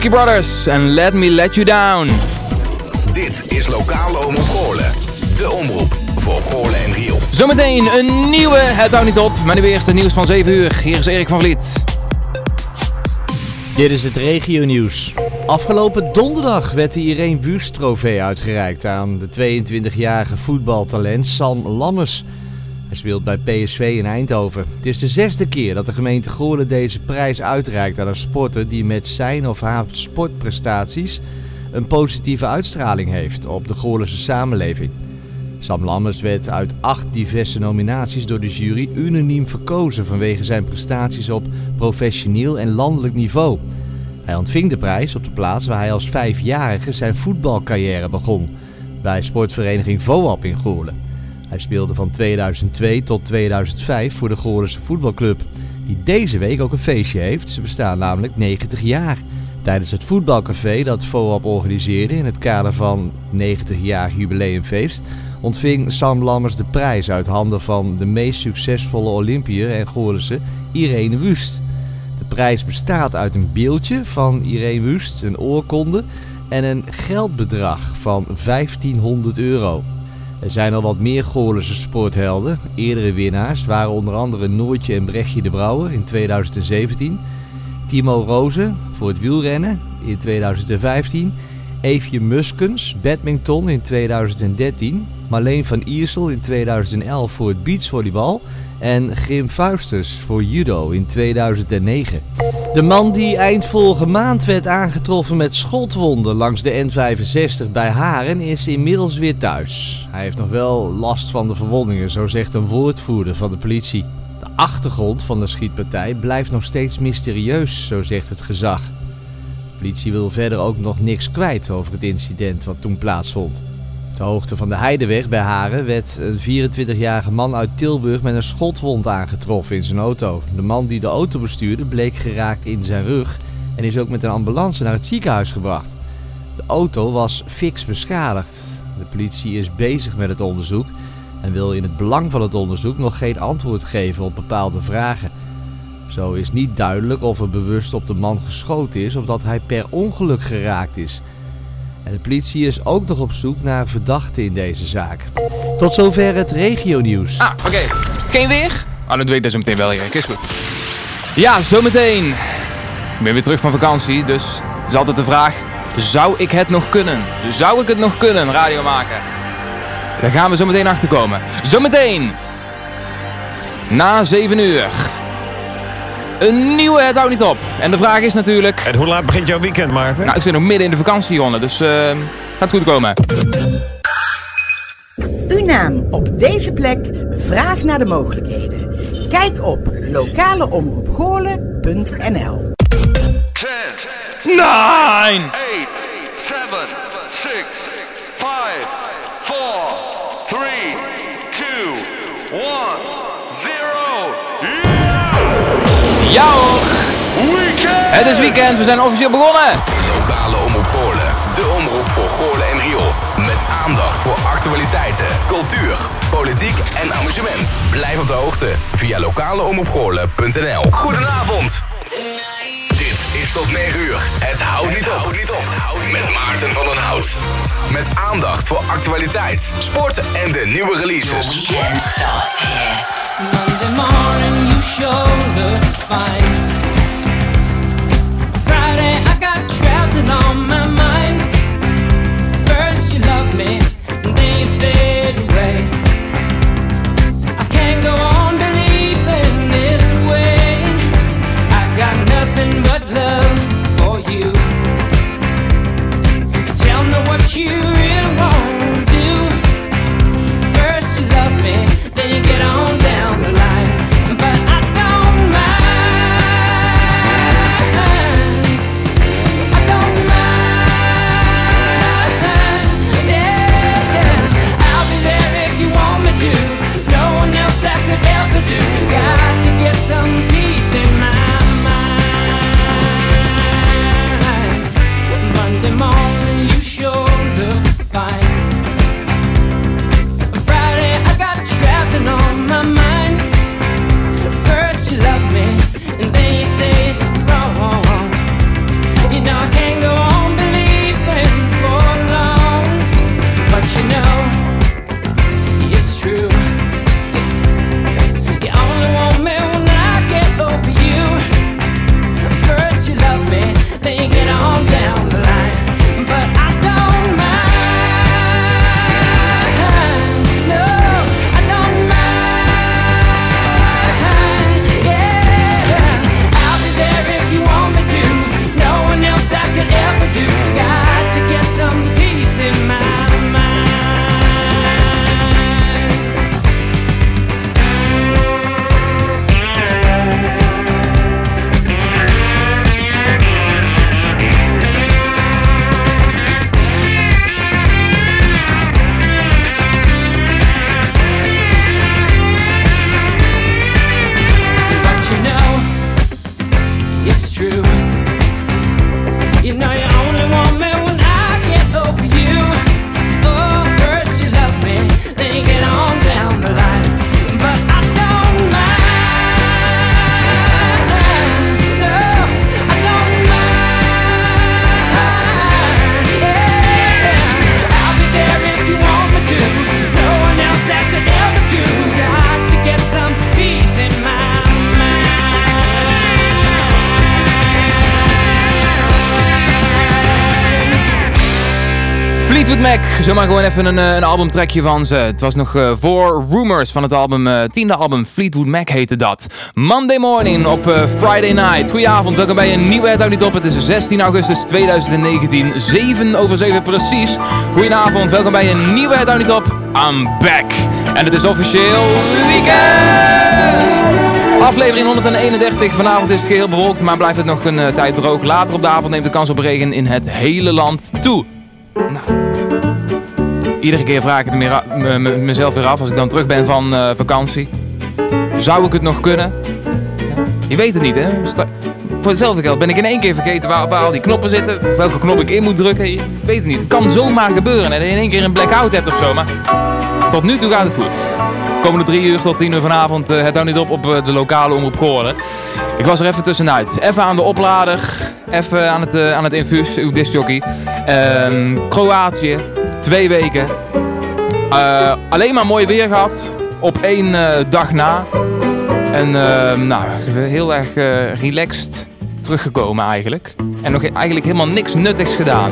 Teskey Brothers en Let Me Let You Down. Dit is Lokale Omroep Goorlen. De omroep voor Goorlen en Riel. Zometeen een nieuwe Het houdt niet op. Maar nu eerst het nieuws van 7 uur. Hier is Erik van Vliet. Dit is het regio-nieuws. Afgelopen donderdag werd de Irene Wust trofee uitgereikt aan de 22-jarige voetbaltalent Sam Lammers. Hij speelt bij PSV in Eindhoven. Het is de zesde keer dat de gemeente Goorlen deze prijs uitreikt aan een sporter die met zijn of haar sportprestaties een positieve uitstraling heeft op de Goorlense samenleving. Sam Lammers werd uit acht diverse nominaties door de jury unaniem verkozen vanwege zijn prestaties op professioneel en landelijk niveau. Hij ontving de prijs op de plaats waar hij als vijfjarige zijn voetbalcarrière begon, bij sportvereniging VOAP in Goorlen. Hij speelde van 2002 tot 2005 voor de Goorlense voetbalclub, die deze week ook een feestje heeft. Ze bestaan namelijk 90 jaar. Tijdens het voetbalcafé dat VOAP organiseerde in het kader van 90-jarig jubileumfeest ontving Sam Lammers de prijs uit handen van de meest succesvolle Olympiër en Goorlense Irene Wust. De prijs bestaat uit een beeldje van Irene Wust, een oorkonde en een geldbedrag van 1500 euro. Er zijn al wat meer Goorlense sporthelden. Eerdere winnaars waren onder andere Noortje en Brechtje de Brouwer in 2017, Timo Rozen voor het wielrennen in 2015, Eefje Muskens, badminton in 2013, Marleen van Iersel in 2011 voor het beachvolleybal en Grim Faustus voor judo in 2009. De man die eind vorige maand werd aangetroffen met schotwonden langs de N65 bij Haren is inmiddels weer thuis. Hij heeft nog wel last van de verwondingen, zo zegt een woordvoerder van de politie. De achtergrond van de schietpartij blijft nog steeds mysterieus, zo zegt het gezag. De politie wil verder ook nog niks kwijt over het incident wat toen plaatsvond. De hoogte van de Heideweg bij Haren werd een 24-jarige man uit Tilburg met een schotwond aangetroffen in zijn auto. De man die de auto bestuurde bleek geraakt in zijn rug en is ook met een ambulance naar het ziekenhuis gebracht. De auto was fix beschadigd. De politie is bezig met het onderzoek en wil in het belang van het onderzoek nog geen antwoord geven op bepaalde vragen. Zo is niet duidelijk of er bewust op de man geschoten is of dat hij per ongeluk geraakt is. En de politie is ook nog op zoek naar verdachten in deze zaak. Tot zover het regionieuws. Ah, oké. Geen weer? Ah, dat weet ik dus meteen wel, Erik. Is goed. Ja, zometeen. Ik ben weer terug van vakantie, dus het is altijd de vraag... Zou ik het nog kunnen? Zou ik het nog kunnen, radio maken? Daar gaan we zo meteen achter komen. Zometeen! Na 7 uur. Een nieuwe Het houdt niet op. En de vraag is natuurlijk... En hoe laat begint jouw weekend, Maarten? Nou, ik zit nog midden in de vakantie, Jonne, dus uh, gaat goed komen. Uw naam op deze plek, vraag naar de mogelijkheden. Kijk op lokaleomroepgoorlen.nl 10, 9! 8, 7, 6, 5, 4, 3, 2, 1, Het is weekend, we zijn officieel begonnen! Lokale Omroep Goorlen. De omroep voor Goorlen en Riool. Met aandacht voor actualiteiten, cultuur, politiek en amusement. Blijf op de hoogte via lokaleomroepgoorlen.nl Goedenavond. Dit is tot 9 uur. Het houdt niet op. Met Maarten van den Hout. Met aandacht voor actualiteit, sport en de nieuwe releases. Monday morning, you sure look fine. On my mind. Zomaar gewoon even een, eh, een albumtrackje van ze. Het was nog eh, voor Rumors van het album, eh, tiende album, Fleetwood Mac heette dat. Monday morning op Friday night. Goedenavond, welkom bij een nieuwe Het Niet Op. Het is 16 augustus 2019, 7 over 7 precies. Goedenavond, welkom bij een nieuwe Het Niet Op. I'm back. En het is officieel weekend! Aflevering 131. Vanavond is het geheel bewolkt, maar blijft het nog een tijd droog. Later op de avond neemt de kans op regen in het hele land toe. Nou, iedere keer vraag ik mezelf weer af als ik dan terug ben van eh, vakantie. Zou ik het nog kunnen? Je weet het niet, hè? Voor hetzelfde geld ben ik in één keer vergeten waar, al die knoppen zitten. Welke knop ik in moet drukken. Je weet het niet. Het kan zomaar gebeuren. je in één keer een blackout hebt of zo. Maar tot nu toe gaat het goed. Komende drie uur tot tien uur vanavond. eh, het houdt niet op op eh, de lokale omroep Goorlen. Ik was er even tussenuit. Even aan de oplader. Even aan het, aan het infuus, uw discjockey. Ehm, Kroatië. Twee weken. Eh, alleen maar mooi weer gehad. Op één eh, dag na. En ehm, nou, heel erg eh, relaxed teruggekomen eigenlijk. En nog eigenlijk helemaal niks nuttigs gedaan.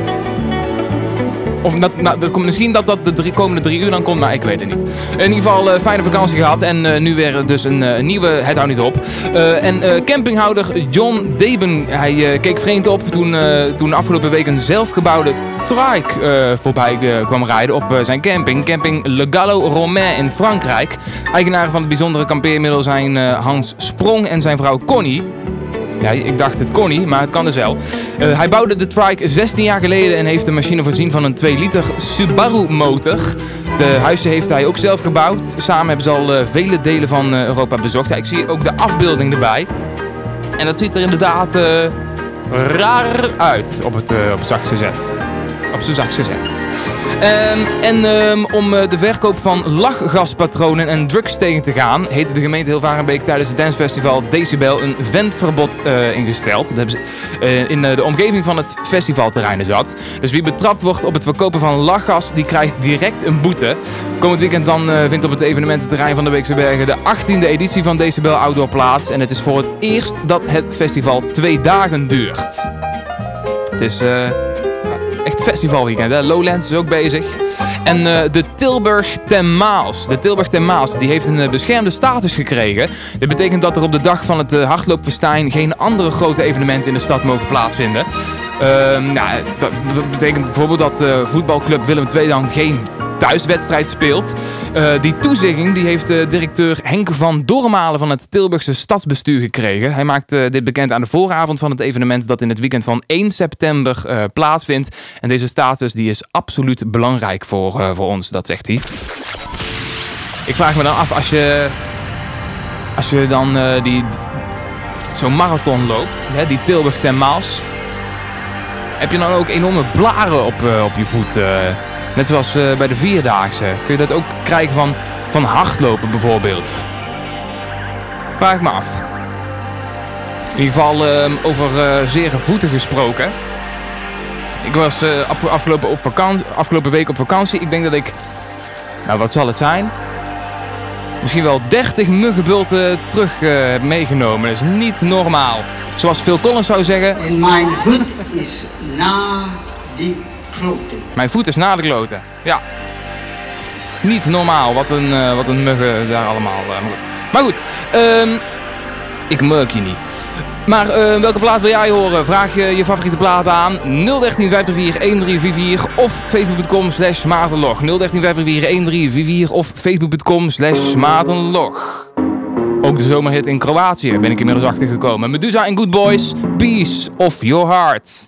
Of dat, nou, dat komt misschien dat dat de komende drie uur dan komt, maar ik weet het niet. In ieder geval eh, fijne vakantie gehad en eh, nu weer dus een eh, nieuwe Het houdt niet op. Eh, en eh, campinghouder John Deben, hij eh, keek vreemd op toen, eh, toen afgelopen week een zelfgebouwde trike eh, voorbij eh, kwam rijden op eh, zijn camping. Camping Le Gallo Romain in Frankrijk. Eigenaren van het bijzondere kampeermiddel zijn Hans Sprong en zijn vrouw Connie. Ja, ik dacht het kon maar het kan dus wel. Hij bouwde de trike 16 jaar geleden en heeft de machine voorzien van een 2 liter Subaru motor. De huisje heeft hij ook zelf gebouwd. Samen hebben ze al vele delen van Europa bezocht. Ik zie ook de afbeelding erbij. En dat ziet er inderdaad raar uit op het, op het gezet. Op zijn zachtst gezegd. Ehm, en ehm, om eh, de verkoop van lachgaspatronen en drugs tegen te gaan, heeft de gemeente Hilvarenbeek tijdens het dancefestival Decibel een ventverbod eh, ingesteld. Dat hebben ze eh, in de omgeving van het festivalterrein zat. Dus wie betrapt wordt op het verkopen van lachgas, die krijgt direct een boete. Komend weekend dan vindt op het evenemententerrein van de Beekse Bergen de 18e editie van Decibel Outdoor plaats. En het is voor het eerst dat het festival twee dagen duurt. Het is... festivalweekend. Hè? Lowlands is ook bezig. En eh, de Tilburg ten Maas. De Tilburg ten Maas die heeft een eh, beschermde status gekregen. Dit betekent dat er op de dag van het eh, hardloopfestijn geen andere grote evenementen in de stad mogen plaatsvinden. Ehm, nou, dat, dat betekent bijvoorbeeld dat voetbalclub Willem II dan geen thuiswedstrijd speelt. Eh, die toezegging die heeft de directeur Henk van Dormalen van het Tilburgse stadsbestuur gekregen. Hij maakt eh, dit bekend aan de vooravond van het evenement dat in het weekend van 1 september eh, plaatsvindt. En deze status die is absoluut belangrijk voor, eh, voor ons, dat zegt hij. Ik vraag me dan af, als je, als je dan eh, die, zo'n marathon loopt, hè, die Tilburg ten Maas, heb je dan ook enorme blaren op, eh, op je voet? Net zoals eh, bij de Vierdaagse. Kun je dat ook krijgen van, van hardlopen bijvoorbeeld? Vraag me af. In ieder geval ehm, over eh zere voeten gesproken. Ik was eh, af- afgelopen, op afgelopen week op vakantie. Ik denk dat ik... Nou, wat zal het zijn? Misschien wel 30 muggenbulten terug heb meegenomen. Dat is niet normaal. Zoals Phil Collins zou zeggen... En mijn voet is na die Mijn voet is na de kloten. Ja. Niet normaal wat een, eh, wat een muggen daar allemaal. eh, maar goed, ehm, ik merk je niet. Maar eh, welke plaat wil jij horen? Vraag je je favoriete plaat aan 013 534 1344 of facebook.com slash maartenlog. 013 534 1344 of facebook.com slash maartenlog. Ook de zomerhit in Kroatië ben ik inmiddels achtergekomen. Medusa en Good Boys, Peace of Your Heart.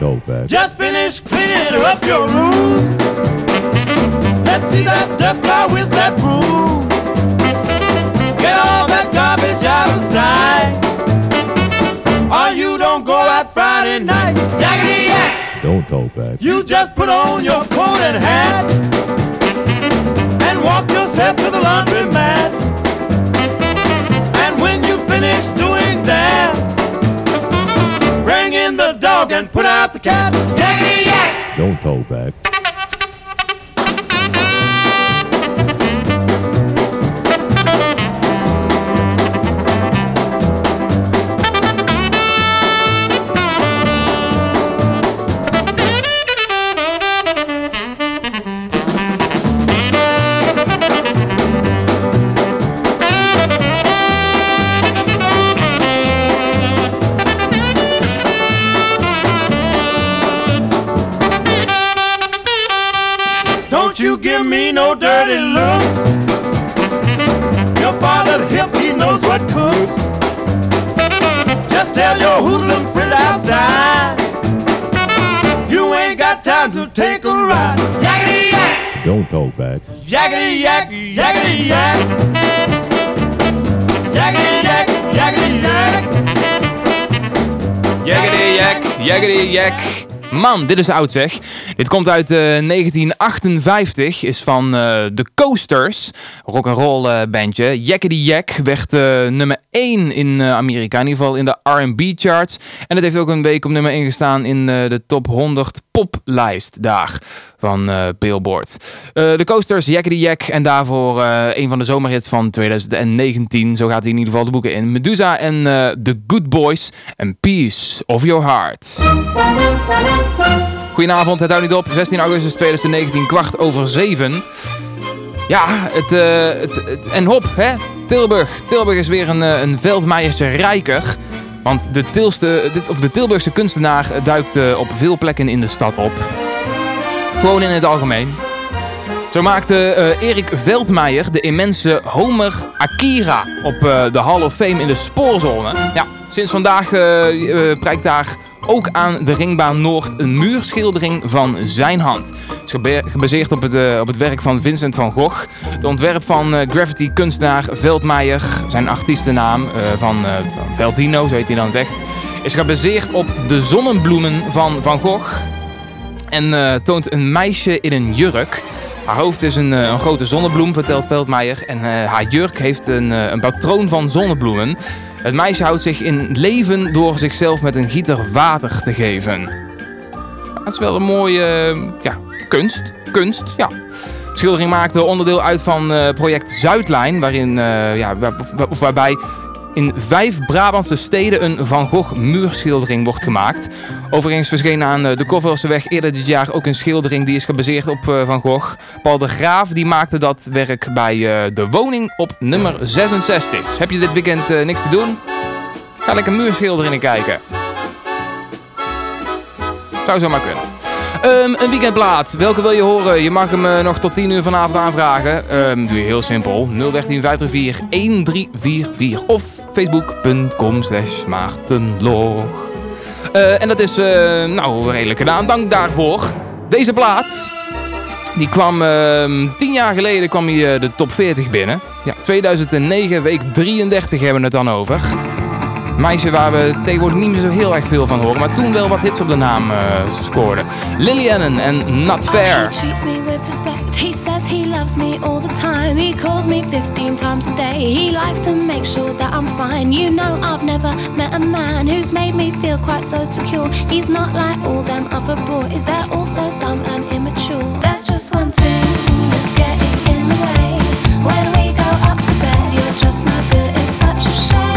yak! Don't go back. Just finish cleaning up your room. Let's see that dust fly with that broom. Get all that garbage out of sight. Or you don't go out Friday night. Yakety yak! Don't go back. You just put on your coat and hat the cat. Don't go back. Yakety yak, yakety yak. Jaggedy Jack, Jaggedy Jack. Man, dit is oud zeg. Dit komt uit eh, 1958, is van eh, de Coasters, rock'n'roll eh bandje. Jaggedy Jack werd eh, nummer 1 in eh, Amerika, in ieder geval in de R&B charts. En het heeft ook een week op nummer 1 gestaan in eh, de top 100 poplijst daar van eh, Billboard. Eh, de Coasters, Jaggedy Jack en daarvoor eh, een van de zomerhits van 2019. Zo gaat hij in ieder geval de boeken in. Medusa en The Good Boys en Peace of Your Heart. Goedenavond, het houdt niet op. 16 augustus 2019, kwart over 7. Ja, het, het, en hop, hè? Tilburg. Tilburg is weer een, een rijker. Want de, Tilste, of de Tilburgse kunstenaar duikt op veel plekken in de stad op. Gewoon in het algemeen. Zo maakte eh, Erik Veldmeijer de immense Homer Akira op eh, de Hall of Fame in de spoorzone. Ja, sinds vandaag eh, prijkt daar ook aan de Ringbaan Noord een muurschildering van zijn hand. Het is gebaseerd op het, op het werk van Vincent van Gogh. Het ontwerp van eh, graffiti-kunstenaar Veldmeijer, zijn artiestennaam van, van Veldino, zo heet hij dan het echt, is gebaseerd op de zonnebloemen van Van Gogh. En eh, toont een meisje in een jurk. Haar hoofd is een, eh, een grote zonnebloem, vertelt Veldmeijer. En eh, haar jurk heeft een, een patroon van zonnebloemen. Het meisje houdt zich in leven door zichzelf met een gieter water te geven. Dat is wel een mooie ja, kunst. Kunst, ja. De schildering maakte onderdeel uit van project Zuidlijn, waarin, ja, waarbij in vijf Brabantse steden een Van Gogh muurschildering wordt gemaakt. Overigens verscheen aan eh, de Kofferseweg eerder dit jaar ook een schildering die is gebaseerd op eh, Van Gogh. Paul de Graaf die maakte dat werk bij eh, de woning op nummer 66. Dus heb je dit weekend niks te doen? Ga lekker muurschilderingen kijken. Zou zomaar kunnen. Ehm, een weekendplaat. Welke wil je horen? Je mag hem eh, nog tot 10 uur vanavond aanvragen. Ehm, doe je heel simpel. 013 1344 of facebook.com slash maartenlog. Eh, en dat is, uh, nou, een naam. Dank daarvoor. Deze plaat, die kwam uh, tien jaar geleden kwam hij de top 40 binnen. Ja, 2009, week 33 hebben we het dan over. Meisje waar we tegenwoordig niet meer zo heel erg veel van horen, maar toen wel wat hits op de naam eh, uh, scoorden. Lily Allen en Not Fair. Respect, me me 15 He's not like all them other boys, they're all so dumb and immature. That's just one thing that's getting in the way. When we go up to bed, you're just not good, it's such a shame.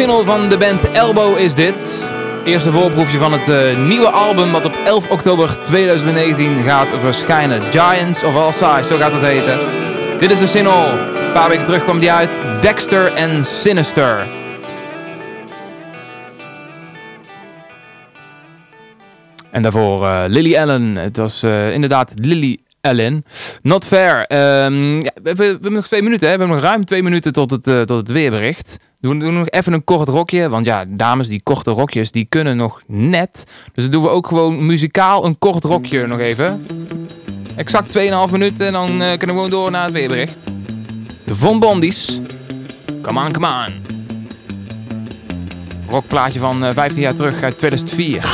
Single van de band Elbow is dit. Eerste voorproefje van het eh, nieuwe album wat op 11 oktober 2019 gaat verschijnen. Giants of All Size, zo gaat het heten. Dit is de single. Een paar weken terug kwam die uit. Dexter en Sinister. En daarvoor eh, Lily Allen. Het was eh, inderdaad Lily Ellen. Not fair. Ehm, we, we hebben nog twee minuten. Hè? We hebben nog ruim twee minuten tot het, eh, tot het weerbericht. Doen we doen nog even een kort rokje. Want ja, dames, die korte rokjes, die kunnen nog net. Dus dan doen we ook gewoon muzikaal een kort rokje nog even. Exact 2,5 minuten en dan eh, kunnen we gewoon door naar het weerbericht. De Von Bondies. Come on, come on. Rockplaatje van eh, 15 jaar terug uit 2004.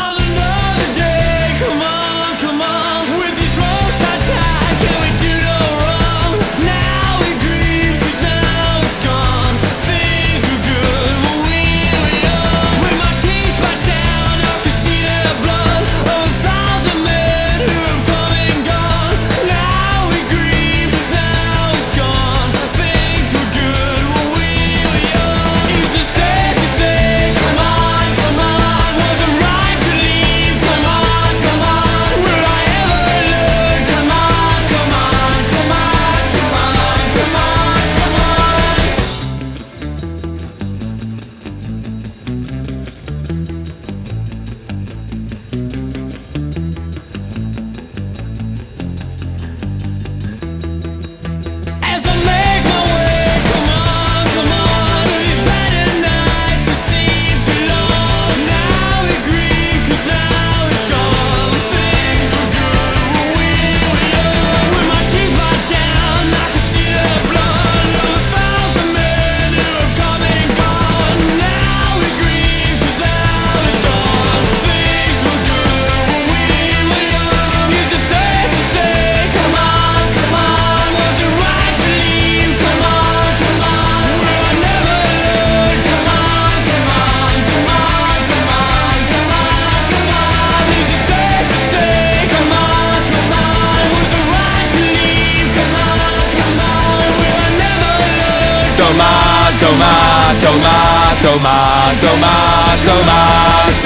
Toma, toma, toma, toma.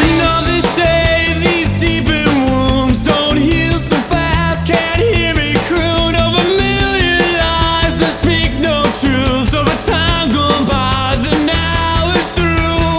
Another day, these deepened wounds don't heal so fast. Can't hear me croon of a million lies that speak no truth of a time gone by that now is through.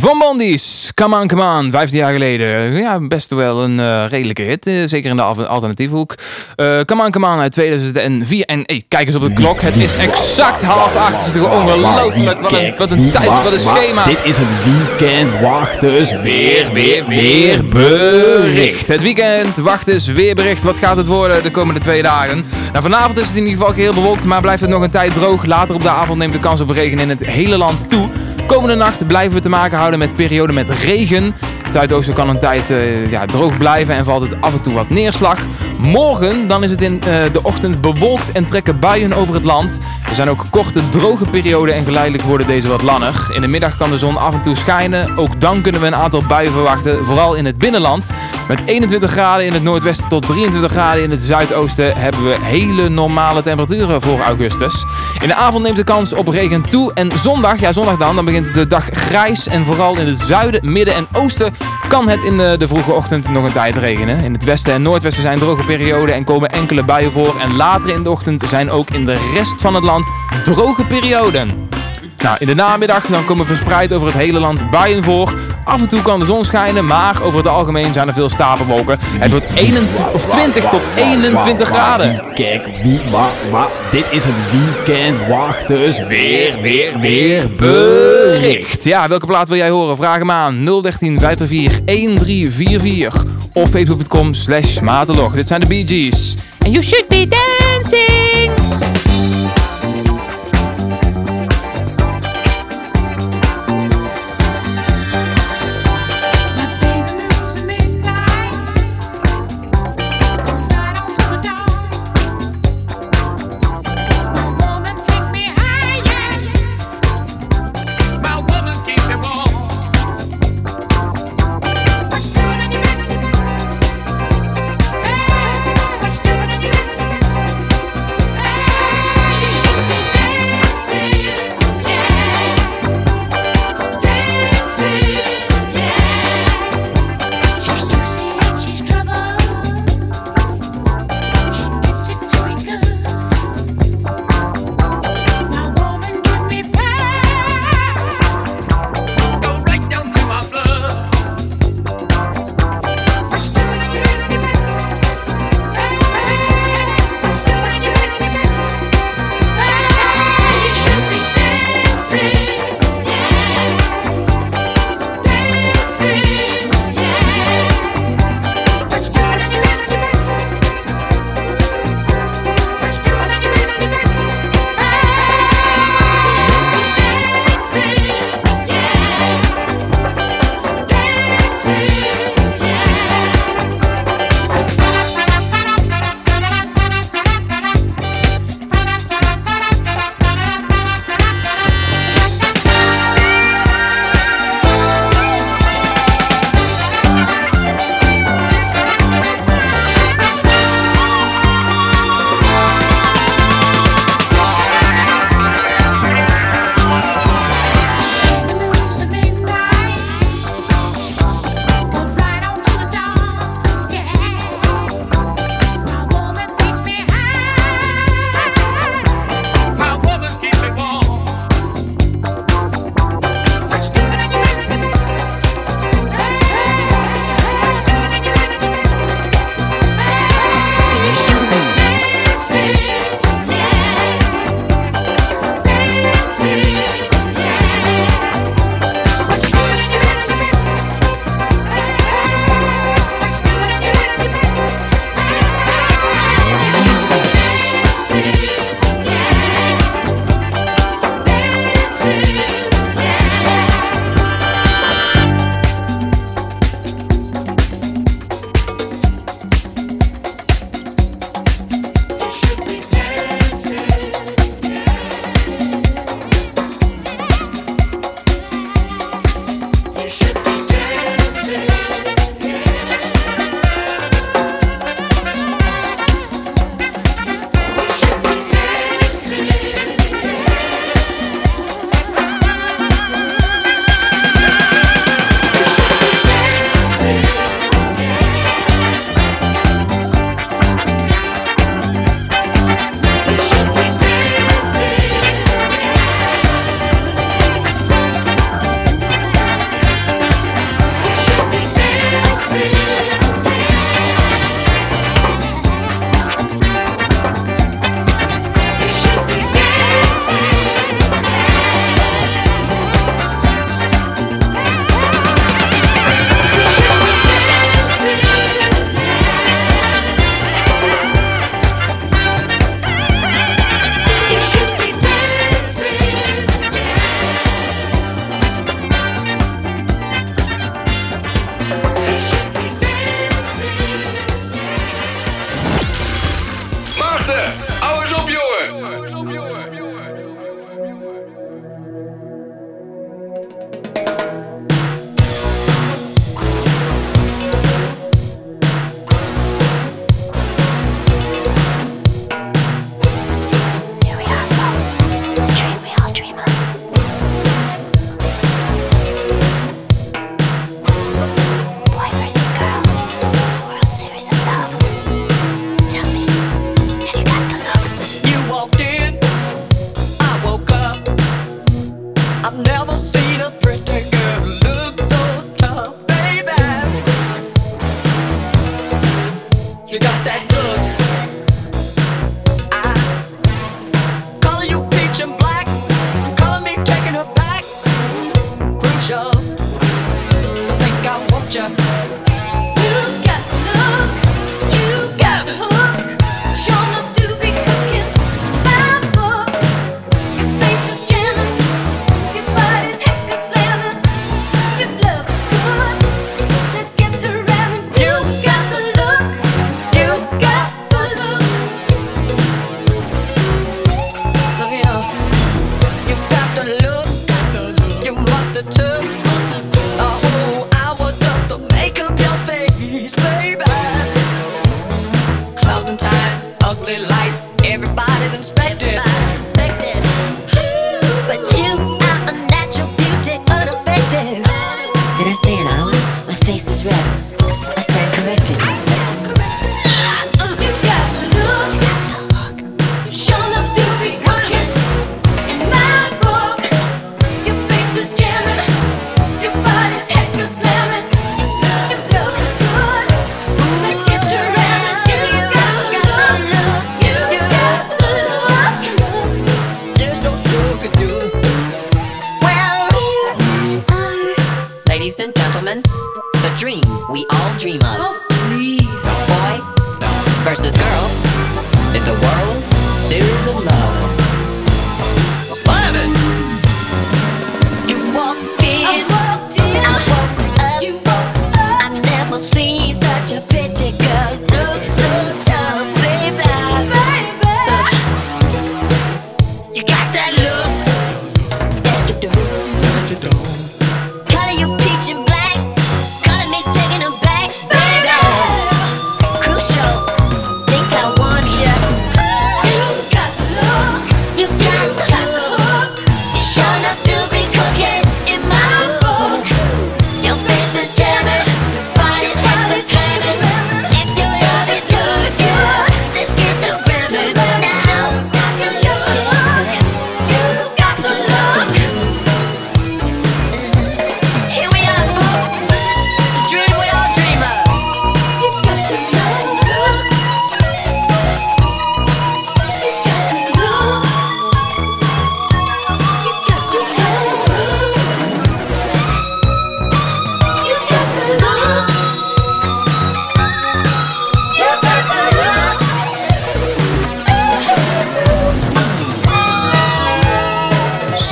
Von Bondies, Come On, Come On, 15 jaar geleden. Ja, best wel een eh, redelijke hit, eh, zeker in de al- alternatiefhoek. Eh come On, Come On uit 2004. En hey, kijk eens op de klok, het is exact half acht. Het is toch ongelooflijk, wat een, wat een tijd, wat een schema. Dit is het weekend. Wacht dus weer, weer, weer Bericht. Het weekend, wacht eens, weerbericht. Wat gaat het worden de komende twee dagen? Nou, vanavond is het in ieder geval geheel bewolkt, maar blijft het nog een tijd droog. Later op de avond neemt de kans op regen in het hele land toe. Komende nacht blijven we te maken houden met perioden met regen. Het zuidoosten kan een tijd eh, ja, droog blijven en valt het af en toe wat neerslag. Morgen dan is het in eh, de ochtend bewolkt en trekken buien over het land. Er zijn ook korte droge perioden en geleidelijk worden deze wat langer. In de middag kan de zon af en toe schijnen. Ook dan kunnen we een aantal buien verwachten, vooral in het binnenland. Met 21 graden in het noordwesten tot 23 graden in het zuidoosten hebben we hele normale temperaturen voor augustus. In de avond neemt de kans op regen toe en zondag, ja zondag dan, dan begint de dag grijs en vooral in het zuiden, midden en oosten kan het in de, de vroege ochtend nog een tijd regenen. In het westen en noordwesten zijn droge perioden en komen enkele buien voor en later in de ochtend zijn ook in de rest van het land droge perioden. Nou, in de namiddag dan komen verspreid over het hele land buien voor. Af en toe kan de zon schijnen, maar over het algemeen zijn er veel stapelwolken. Het wordt 21, of 20 tot 21 graden. Kijk, wie, wa, wa, dit is het weekend. Wacht dus weer, weer, weer Bericht. Ja, welke plaat wil jij horen? Vraag hem aan 013 534 1344 of facebook.com slash matelog. Dit zijn de Bee Gees. And you should be dancing.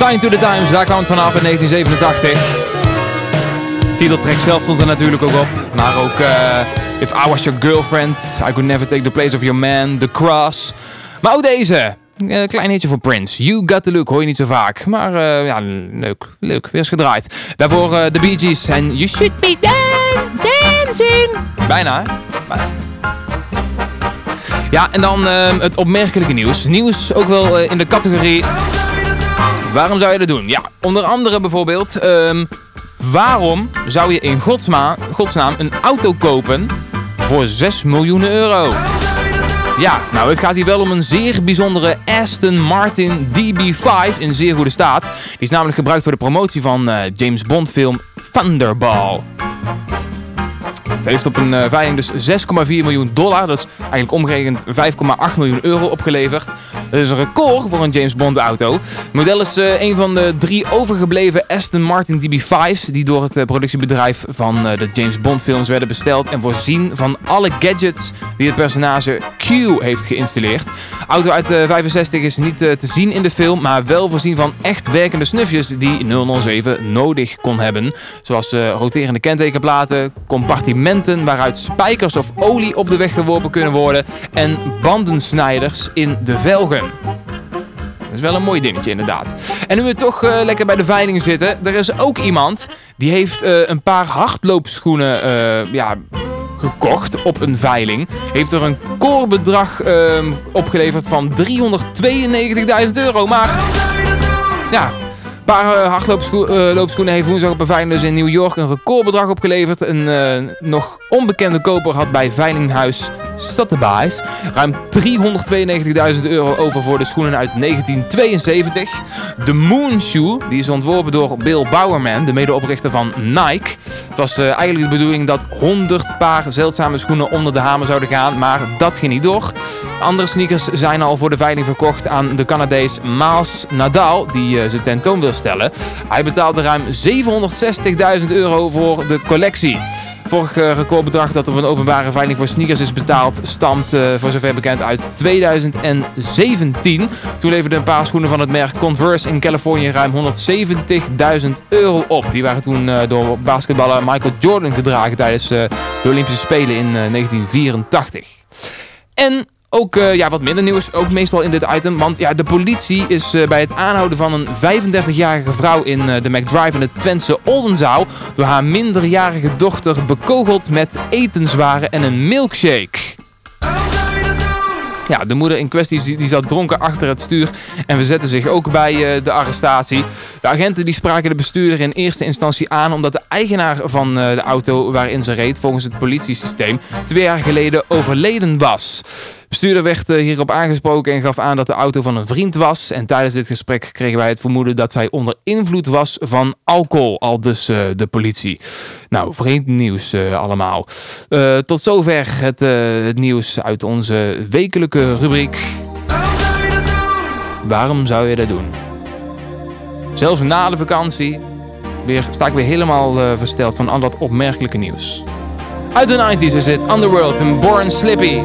Sign to the Times, daar kwam het vanaf in 1987. Titeltrack zelf stond er natuurlijk ook op. Maar ook eh, If I Was Your Girlfriend, I Could Never Take the Place of Your Man, The Cross. Maar ook deze, een eh, klein hitje voor Prince. You Got The Look hoor je niet zo vaak. Maar eh, ja, leuk, leuk. Weer eens gedraaid. Daarvoor de BGs Bee Gees en You Should Be dan Dancing. Bijna, Ja, en dan ehm, het opmerkelijke nieuws. Nieuws ook wel in de categorie Waarom zou je dat doen? Ja, onder andere bijvoorbeeld, ehm, waarom zou je in godsma, godsnaam een auto kopen voor 6 miljoen euro? Ja, nou het gaat hier wel om een zeer bijzondere Aston Martin DB5 in zeer goede staat. Die is namelijk gebruikt voor de promotie van uh, James Bond film Thunderball. Het heeft op een eh, veiling dus 6,4 miljoen dollar, dat is eigenlijk omgerekend 5,8 miljoen euro opgeleverd. Dat is een record voor een James Bond auto. Het model is uh, een van de drie overgebleven Aston Martin DB5's die door het eh, productiebedrijf van eh, de James Bond films werden besteld en voorzien van alle gadgets die het personage Q heeft geïnstalleerd. Auto uit de 65 is niet te zien in de film, maar wel voorzien van echt werkende snufjes die 007 nodig kon hebben. Zoals roterende kentekenplaten, compartimenten waaruit spijkers of olie op de weg geworpen kunnen worden en bandensnijders in de velgen. Dat is wel een mooi dingetje inderdaad. En nu we toch eh, lekker bij de veiling zitten, er is ook iemand die heeft eh, een paar hardloopschoenen eh, ja, gekocht op een veiling. Heeft er een koorbedrag ehm, opgeleverd van 392.000 euro. Maar ja, paar uh, hardloopschoenen heeft woensdag op een veiling dus in New York een recordbedrag opgeleverd. Een eh, nog onbekende koper had bij veilinghuis Sotheby's ruim 392.000 euro over voor de schoenen uit 1972. De Moon Shoe, die is ontworpen door Bill Bowerman, de medeoprichter van Nike. Het was eh, eigenlijk de bedoeling dat 100 paar zeldzame schoenen onder de hamer zouden gaan, maar dat ging niet door. Andere sneakers zijn al voor de veiling verkocht aan de Canadees Maas Nadal, die eh, ze tentoon wil Hij betaalde ruim 760.000 euro voor de collectie. Vorig eh, recordbedrag dat op een openbare veiling voor sneakers is betaald, stamt eh, voor zover bekend uit 2017. Toen leverden een paar schoenen van het merk Converse in Californië ruim 170.000 euro op. Die waren toen eh, door basketballer Michael Jordan gedragen tijdens de Olympische Spelen in eh, 1984. En ook eh, ja, wat minder nieuws, ook meestal in dit item. Want ja, de politie is eh, bij het aanhouden van een 35-jarige vrouw in eh, de McDrive in het Twentse Oldenzaal... door haar minderjarige dochter bekogeld met etenswaren en een milkshake. Ja, de moeder in kwestie die, die zat dronken achter het stuur en verzette zich ook bij de arrestatie. De agenten die spraken de bestuurder in eerste instantie aan omdat de eigenaar van de auto waarin ze reed volgens het politiesysteem twee jaar geleden overleden was. De bestuurder werd eh, hierop aangesproken en gaf aan dat de auto van een vriend was. En tijdens dit gesprek kregen wij het vermoeden dat zij onder invloed was van alcohol, al dus eh, de politie. Nou, vreemd nieuws eh, allemaal. Tot zover het, nieuws uit onze wekelijke rubriek. Waarom zou je dat doen? Zelfs na de vakantie weer, sta ik weer helemaal versteld van al dat opmerkelijke nieuws. Uit de 90s is het Underworld en Born Slippy.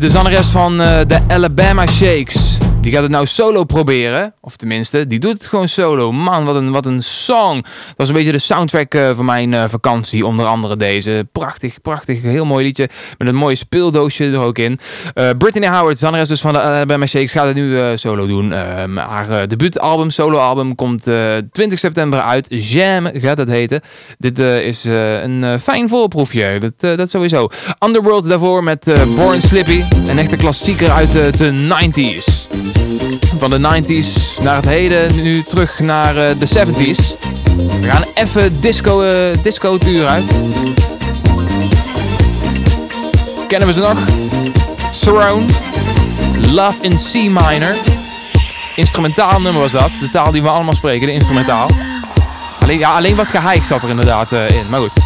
De zangeres van eh, de Alabama Shakes. Die gaat het nou solo proberen. Tenminste, die doet het gewoon solo. Man, wat een, wat een song. Dat was een beetje de soundtrack eh, van mijn eh, vakantie. Onder andere deze. Prachtig, prachtig. Heel mooi liedje. Met een mooie speeldoosje er ook in. Eh, Brittany Howard, zangeres dus van de Alabama Shakes, gaat het nu solo doen. Ehm, haar debuutalbum, soloalbum, komt eh 20 september uit. Jam gaat het heten. Dit is een fijn voorproefje. Dat, dat sowieso. Underworld daarvoor met Born Slippy. Een echte klassieker uit de 90s. Van de 90s naar het heden, nu terug naar eh, de 70s. We gaan even disco, eh disco uit. Kennen we ze nog? Surround. Love in C minor. Instrumentaal nummer was dat. De taal die we allemaal spreken, de instrumentaal. Alleen, ja, alleen wat geheik zat er inderdaad eh, in. Maar goed.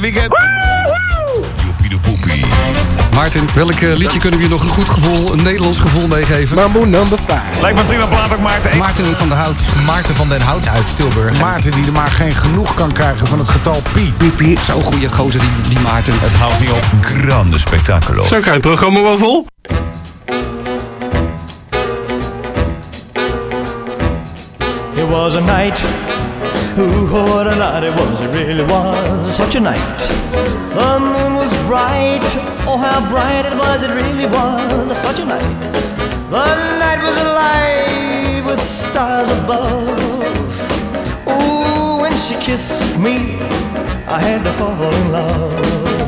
Bijna weekend. Joepie de poepie. Maarten, welk liedje kunnen we je nog een goed gevoel, een Nederlands gevoel meegeven? Mambo number 5. Lijkt me prima plaat ook Maarten. Maarten van der Hout. Maarten van den Hout uit Tilburg. Maarten die er maar geen genoeg kan krijgen van het getal pi. Piep, piep. Zo'n goede gozer, die, die Maarten. Het houdt niet op. Grande spectaculo. Zo krijg je het programma wel vol. It was a night. Ooh, what a night it was. It really was such a night. The moon was bright. Oh, how bright it was. It really was such a night. The night was alive with stars above. Ooh, when she kissed me, I had to fall in love.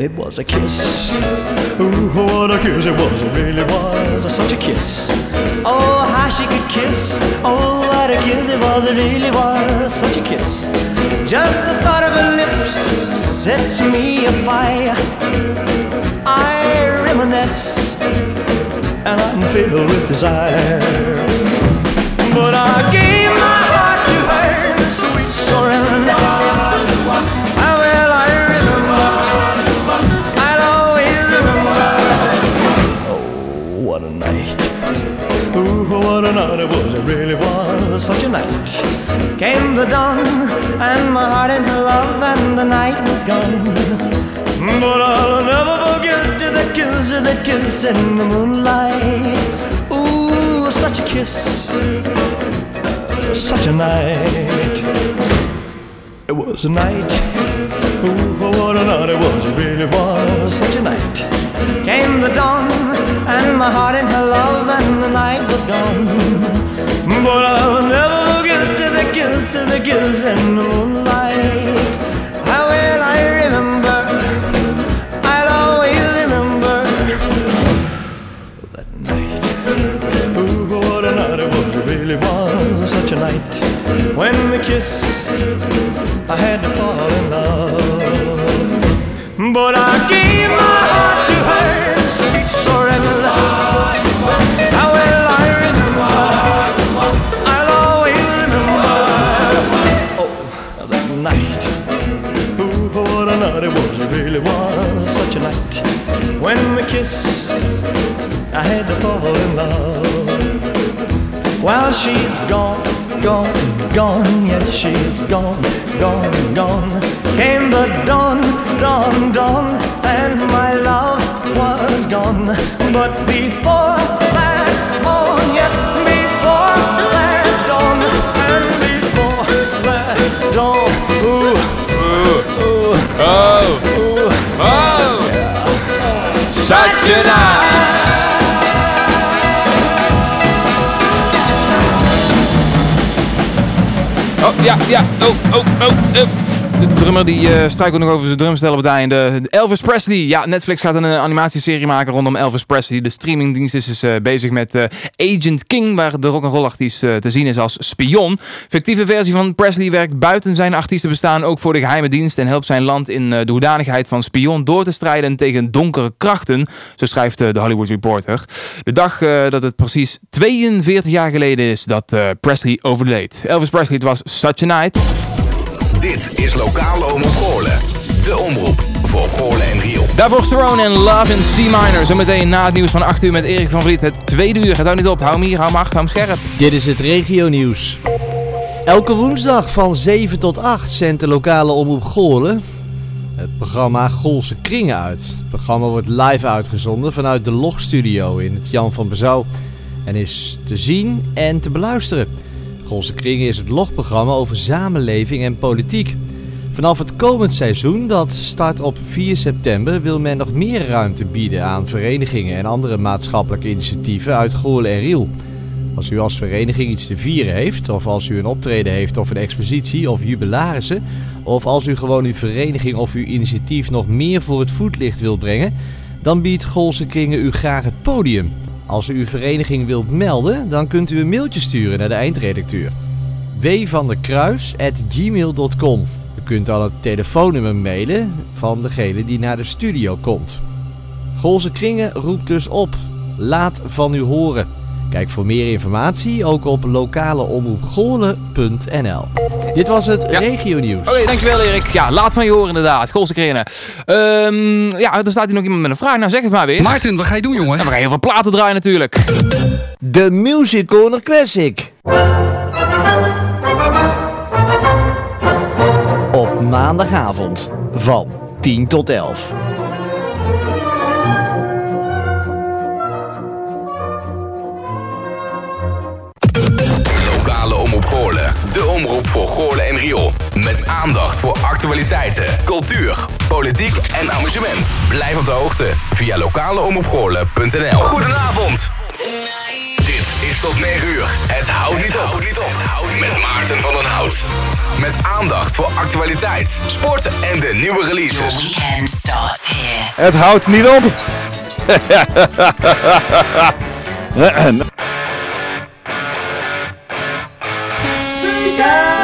It was a kiss. Ooh, what a kiss it was. It really was such a kiss. Oh, how she could kiss. Oh, what a kiss it was. It really was such a kiss. Just the thought of her lips sets me afire. I reminisce and I'm filled with desire. But I gave my heart to her, sweet surrender. Such a night. Came the dawn, and my heart in her love, and the night was gone. But I'll never forget the kiss, the kiss in the moonlight. Ooh, such a kiss, such a night. It was a night. Ooh, what a night it was. It really was such a night. Came the dawn, and my heart in her love, and the night was gone. But I'll never forget the kiss, the kiss in the moonlight. How well I remember, I'll always remember that night. Ooh, what a night it was, it really was such a night. When we kissed, I had to fall in love. But I gave my heart to her, sweet surrender. How well I remember, I'll always remember. Oh, that night. Ooh, what a night it was, it really was such a night. When we kissed, I had to fall in love. While she's gone, gone, gone, yes, she's gone, gone, gone. Came the dawn, dawn, dawn, and my love was gone. But before that dawn, yes, before that dawn, and before that dawn, ooh, ooh, ooh, oh, ja, ja, oh, oh, oh, oh. De drummer die eh struikelt nog over zijn drumstel op het einde. Elvis Presley. Ja, Netflix gaat een eh, animatieserie maken rondom Elvis Presley. De streamingdienst is dus eh, bezig met Agent King, waar de rock'n'roll artiest te zien is als spion. Fictieve versie van Presley werkt buiten zijn artiestenbestaan ook voor de geheime dienst en helpt zijn land in de hoedanigheid van spion door te strijden tegen donkere krachten. Zo schrijft de Hollywood Reporter. De dag dat het precies 42 jaar geleden is dat Presley overleed. Elvis Presley, het was such a night. Dit is lokale omroep Goorlen. De omroep voor Goorlen en Riel. Daarvoor Throne en Love in C Minor. Zometeen na het nieuws van 8 uur met Erik van Vliet. Het tweede uur. Het houdt niet op. Hou hem hier, hou hem achter, hou hem scherp. Dit is het regionieuws. Elke woensdag van 7 tot 8 zendt de lokale omroep Goorlen het programma Goolse Kringen uit. Het programma wordt live uitgezonden vanuit de Logstudio in het Jan van Bezouw en is te zien en te beluisteren. Goolse Kringen is het logprogramma over samenleving en politiek. Vanaf het komend seizoen, dat start op 4 september, wil men nog meer ruimte bieden aan verenigingen en andere maatschappelijke initiatieven uit Goorlen en Riel. Als u als vereniging iets te vieren heeft, of als u een optreden heeft of een expositie of jubilarissen, of als u gewoon uw vereniging of uw initiatief nog meer voor het voetlicht wilt brengen, dan biedt Goolse Kringen u graag het podium. Als u uw vereniging wilt melden, dan kunt u een mailtje sturen naar de eindredacteur. wvanderkruis.gmail.com U kunt dan het telefoonnummer mailen van degene die naar de studio komt. Goolse Kringen roept dus op. Laat van u horen. Kijk voor meer informatie ook op lokaleomroepgoorlen.nl Dit was het regio-nieuws. Oké, dankjewel Erik. Ja, laat van je horen inderdaad. Goolse krenen. Ehm, ja, er staat hier nog iemand met een vraag. Nou, zeg het maar weer. Maarten, wat ga je doen, jongen? Ja, we gaan heel veel platen draaien natuurlijk. De Music Corner Classic. Op maandagavond van 10 tot 11. De omroep voor Goorlen en Riool. Met aandacht voor actualiteiten, cultuur, politiek en amusement. Blijf op de hoogte via lokaleomroepgoorlen.nl Goedenavond. Dit is tot 9 uur. Het houdt niet op. Met Maarten van den Hout. Met aandacht voor actualiteit, sport en de nieuwe releases. Weekend starts here. Het houdt niet op. yeah.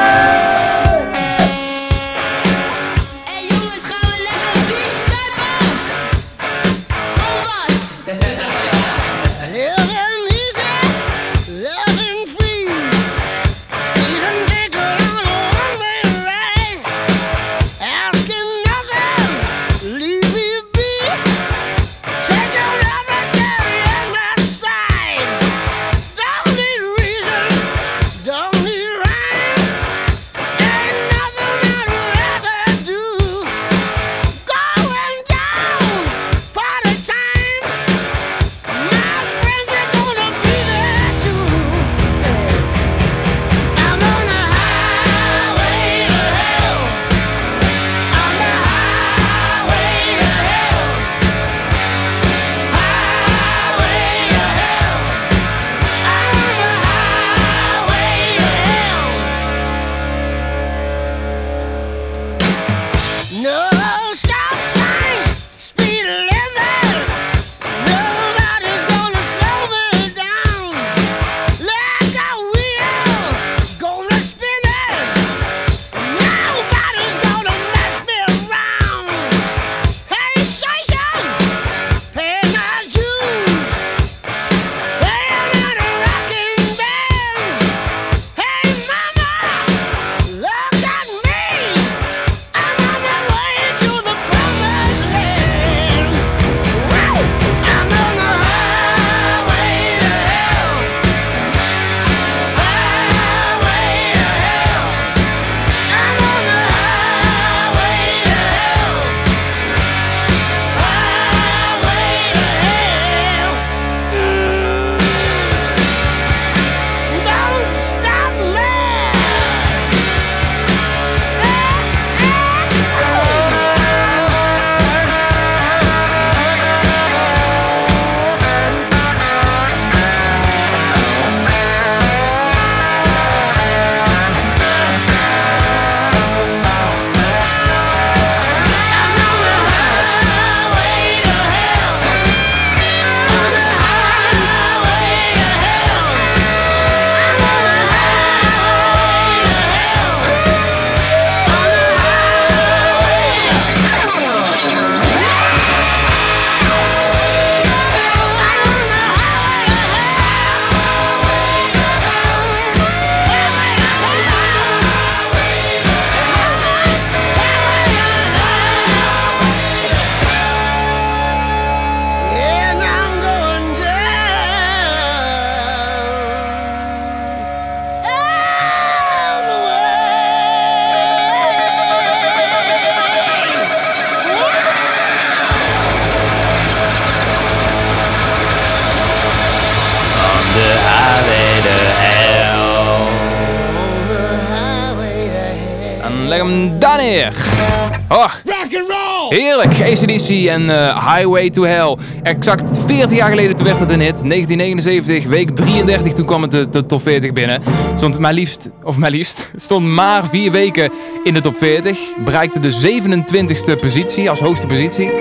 ACDC en eh, Highway to Hell. Exact 40 jaar geleden toen werd het een hit. 1979, week 33, toen kwam het de, top 40 binnen. Stond maar liefst, of maar liefst, stond maar vier weken in de top 40. Bereikte de 27e positie als hoogste positie.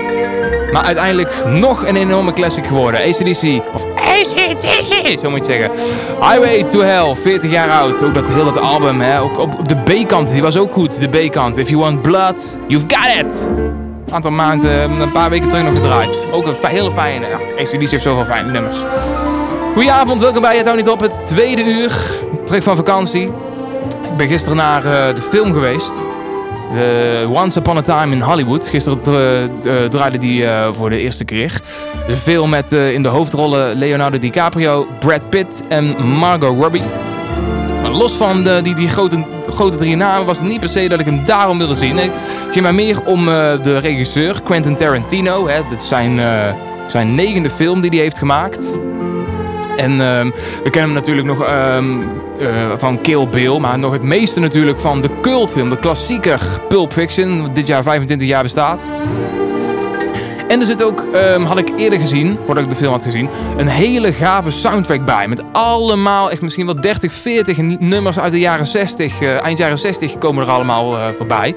Maar uiteindelijk nog een enorme classic geworden. ACDC, of ACDC, zo moet je zeggen. Highway to Hell, 40 jaar oud. Ook dat heel dat album, hè. Ook op de B-kant, die was ook goed. De B-kant. If you want blood, you've got it. Een aantal maanden, een paar weken terug nog gedraaid. Ook een hele fijne. Ja, ACDC heeft zoveel fijne nummers. Goedenavond, welkom bij Het Niet Op, het tweede uur. Terug van vakantie. Ik ben gisteren naar eh, de film geweest. Eh, Once Upon a Time in Hollywood. Gisteren eh, draaide die voor de eerste keer. De film met in de hoofdrollen Leonardo DiCaprio, Brad Pitt en Margot Robbie. Los van de, die, die grote, grote drie namen was het niet per se dat ik hem daarom wilde zien. Nee, ging mij meer om eh, de regisseur, Quentin Tarantino. Hè. Dit is zijn, eh, zijn negende film die hij heeft gemaakt. En ehm, we kennen hem natuurlijk nog ehm, eh, van Kill Bill, maar nog het meeste natuurlijk van de cultfilm, de klassieker Pulp Fiction, wat dit jaar 25 jaar bestaat. En er zit ook, ehm, had ik eerder gezien, voordat ik de film had gezien, een hele gave soundtrack bij. Met allemaal, echt misschien wel 30, 40 nummers uit de jaren 60, eh, eind jaren 60 komen er allemaal eh, voorbij.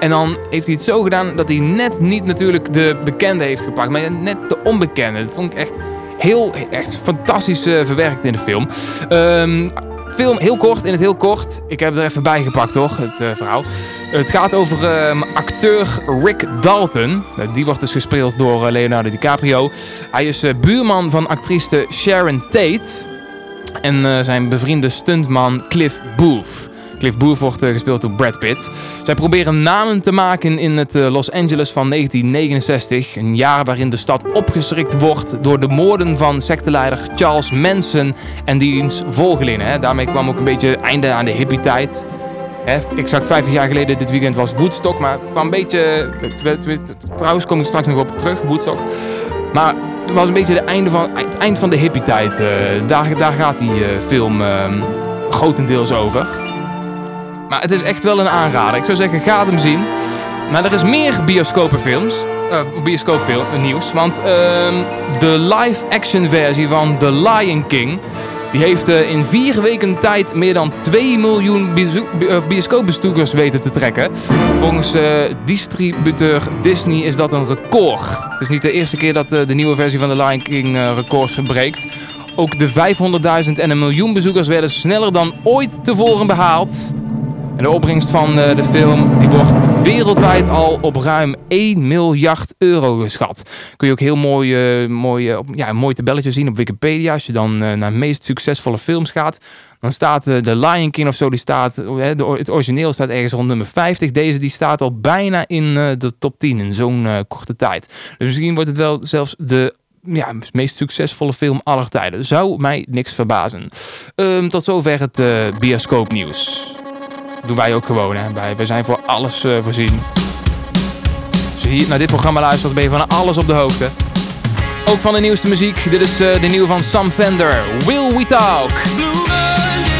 En dan heeft hij het zo gedaan dat hij net niet natuurlijk de bekende heeft gepakt, maar net de onbekende. Dat vond ik echt heel, echt fantastisch eh, verwerkt in de film. Ehm, film heel kort, in het heel kort. Ik heb er even bij gepakt hoor, het eh, verhaal. Het gaat over ehm, acteur Rick Dalton. Eh, die wordt dus gespeeld door eh, Leonardo DiCaprio. Hij is buurman van actrice Sharon Tate. En zijn bevriende stuntman Cliff Booth. Cliff Booth wordt eh, gespeeld door Brad Pitt. Zij proberen namen te maken in het eh, Los Angeles van 1969. Een jaar waarin de stad opgeschrikt wordt door de moorden van secteleider Charles Manson en diens volgelingen. Daarmee kwam ook een beetje einde aan de hippie-tijd. Exact 50 jaar geleden dit weekend was Woodstock, maar het kwam een beetje... Trouwens kom ik straks nog op terug, Woodstock. Maar het was een beetje het einde van, het eind van de hippie-tijd. eh, daar, daar gaat die eh, film eh, grotendeels over. Maar het is echt wel een aanrader. Ik zou zeggen, ga hem zien. Maar er is meer bioscopenfilms. Of bioscoopfilm, eh, nieuws. Want ehm, de live-action versie van The Lion King... Die heeft eh, in vier weken tijd meer dan 2 miljoen bioscoopbezoekers weten te trekken. Volgens distributeur Disney is dat een record. Het is niet de eerste keer dat de nieuwe versie van The Lion King records verbreekt. Ook de 500.000 en een miljoen bezoekers werden sneller dan ooit tevoren behaald. En de opbrengst van eh, de film die wordt wereldwijd al op ruim 1 miljard euro geschat. Kun je ook heel mooi, eh, mooi, eh, ja, een mooi tabelletje zien op Wikipedia. Als je dan naar meest succesvolle films gaat, dan staat eh, The Lion King of zo, die staat, de, het origineel staat ergens rond nummer 50. Deze die staat al bijna in de top 10 in zo'n korte tijd. Dus misschien wordt het wel zelfs de ja, meest succesvolle film aller tijden. Zou mij niks verbazen. Ehm, tot zover het eh bioscoopnieuws doen wij ook gewoon. Wij zijn voor alles eh, voorzien. Als je hier naar dit programma luistert, ben je van alles op de hoogte. Ook van de nieuwste muziek. Dit is eh, de nieuwe van Sam Fender. Will We Talk? Change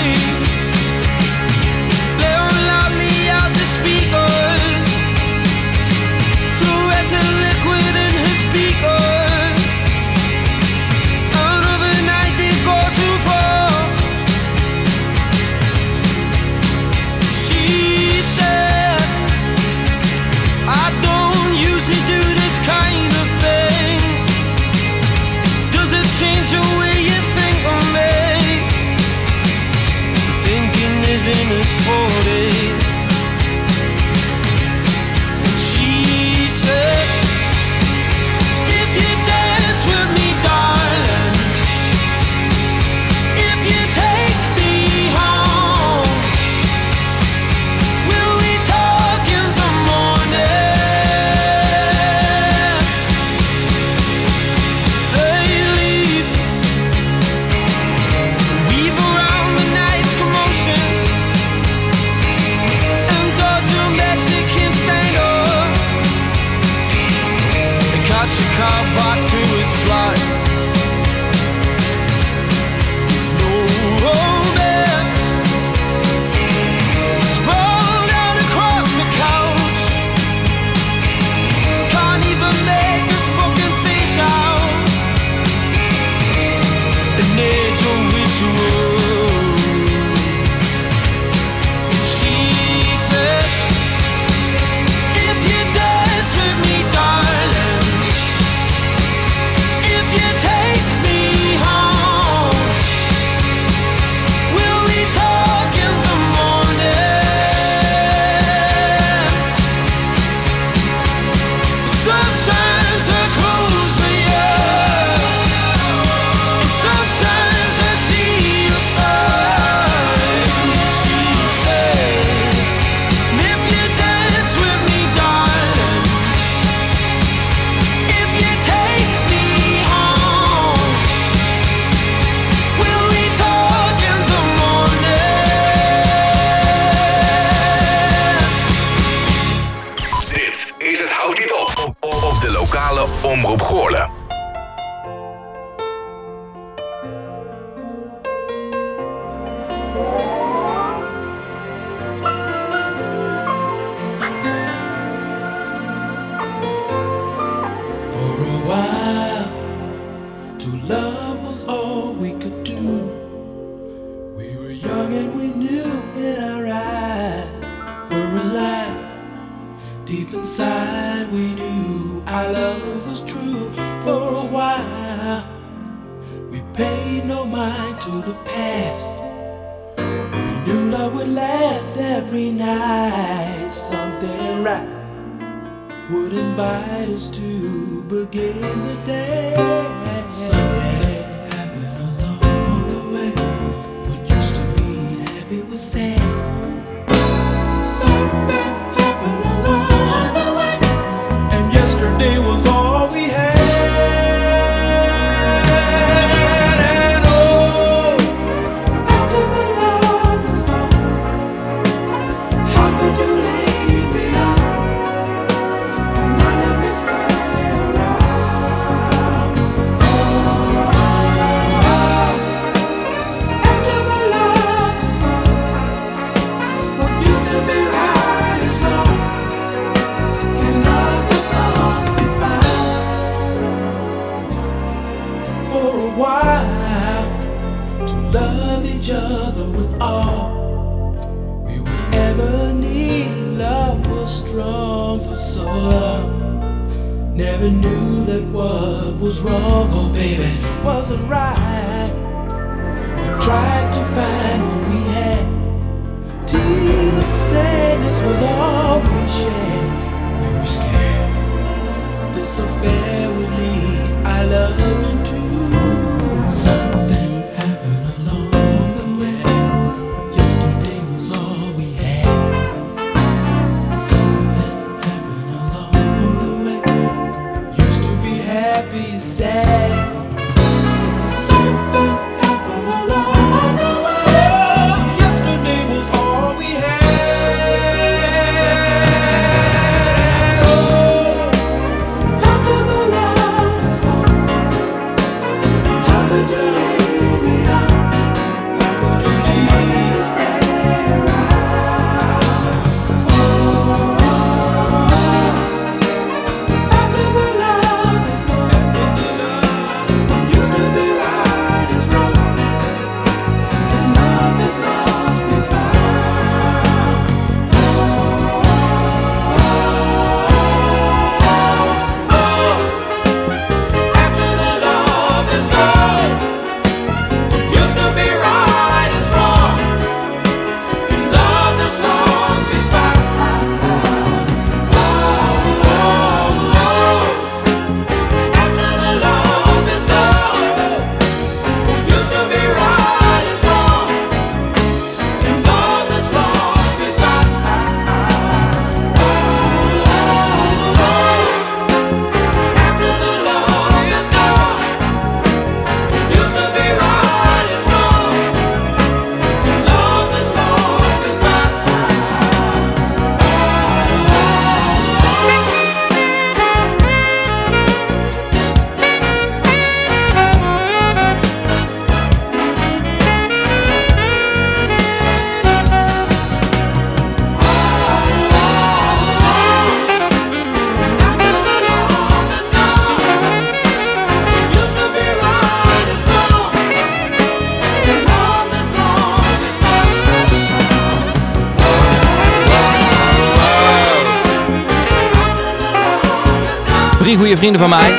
goede vrienden van mij.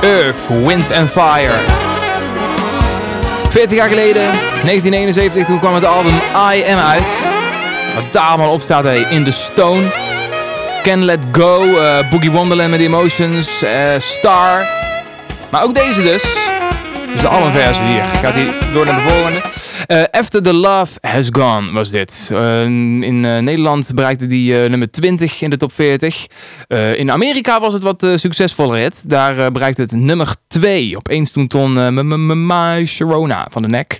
Earth, Wind and Fire. 40 jaar geleden, 1971, toen kwam het album I Am uit. Wat daar allemaal op staat. In The Stone. Can Let Go, eh, Boogie Wonderland met Emotions, eh, Star. Maar ook deze dus. Dus de albumversie hier. Ik ga die door naar de volgende. Eh, After the Love Has Gone was dit. In Nederland bereikte die nummer 20 in de top 40. Eh, in Amerika was het wat eh, succesvoller het. Daar eh, bereikte het nummer 2. Opeens toen ton My Sharona van de nek.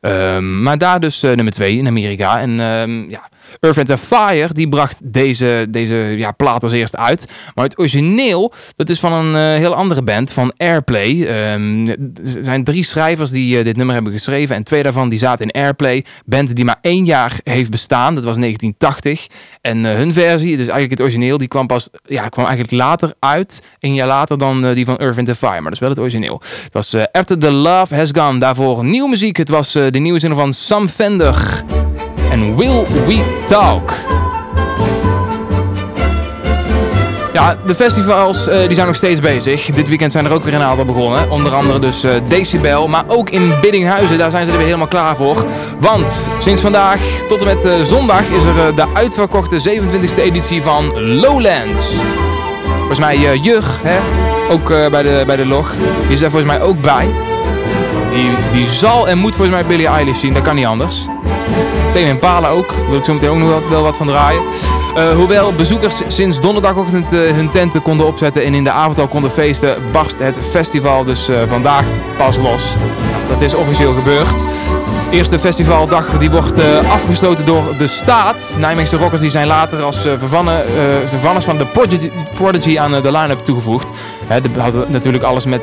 Ehm, maar daar dus nummer 2 in Amerika. En ehm, ja... Earth Wind Fire, die bracht deze, deze ja, plaat als eerst uit. Maar het origineel, dat is van een eh, heel andere band, van Airplay. Ehm, er zijn drie schrijvers die eh, dit nummer hebben geschreven. En twee daarvan die zaten in Airplay. Band die maar één jaar heeft bestaan. Dat was 1980. En eh, hun versie, dus eigenlijk het origineel, die kwam pas ja, kwam eigenlijk later uit. Een jaar later dan die van Earth Wind Fire. Maar dat is wel het origineel. Het was After the Love Has Gone. Daarvoor nieuwe muziek. Het was de nieuwe zin van Sam Fender. Will We Talk. Ja, de festivals eh, die zijn nog steeds bezig. Dit weekend zijn er ook weer een aantal begonnen. Onder andere dus eh, Decibel, maar ook in Biddinghuizen. Daar zijn ze er weer helemaal klaar voor. Want sinds vandaag tot en met eh, zondag is er de uitverkochte 27e editie van Lowlands. Volgens mij Jug, hè? ook bij, de, bij de log. Die is er volgens mij ook bij. Die, die zal en moet volgens mij Billie Eilish zien, dat kan niet anders. Tame Impala ook, wil ik zo meteen ook nog wel, wel wat van draaien. Eh, hoewel bezoekers sinds donderdagochtend eh, hun tenten konden opzetten en in de avond al konden feesten, barst het festival dus eh, vandaag pas los. Dat is officieel gebeurd. Eerste festivaldag die wordt afgesloten door de staat. Nijmeegse rockers die zijn later als vervannen, vervanners van de Prodigy, aan de line-up toegevoegd. Dat had natuurlijk alles met,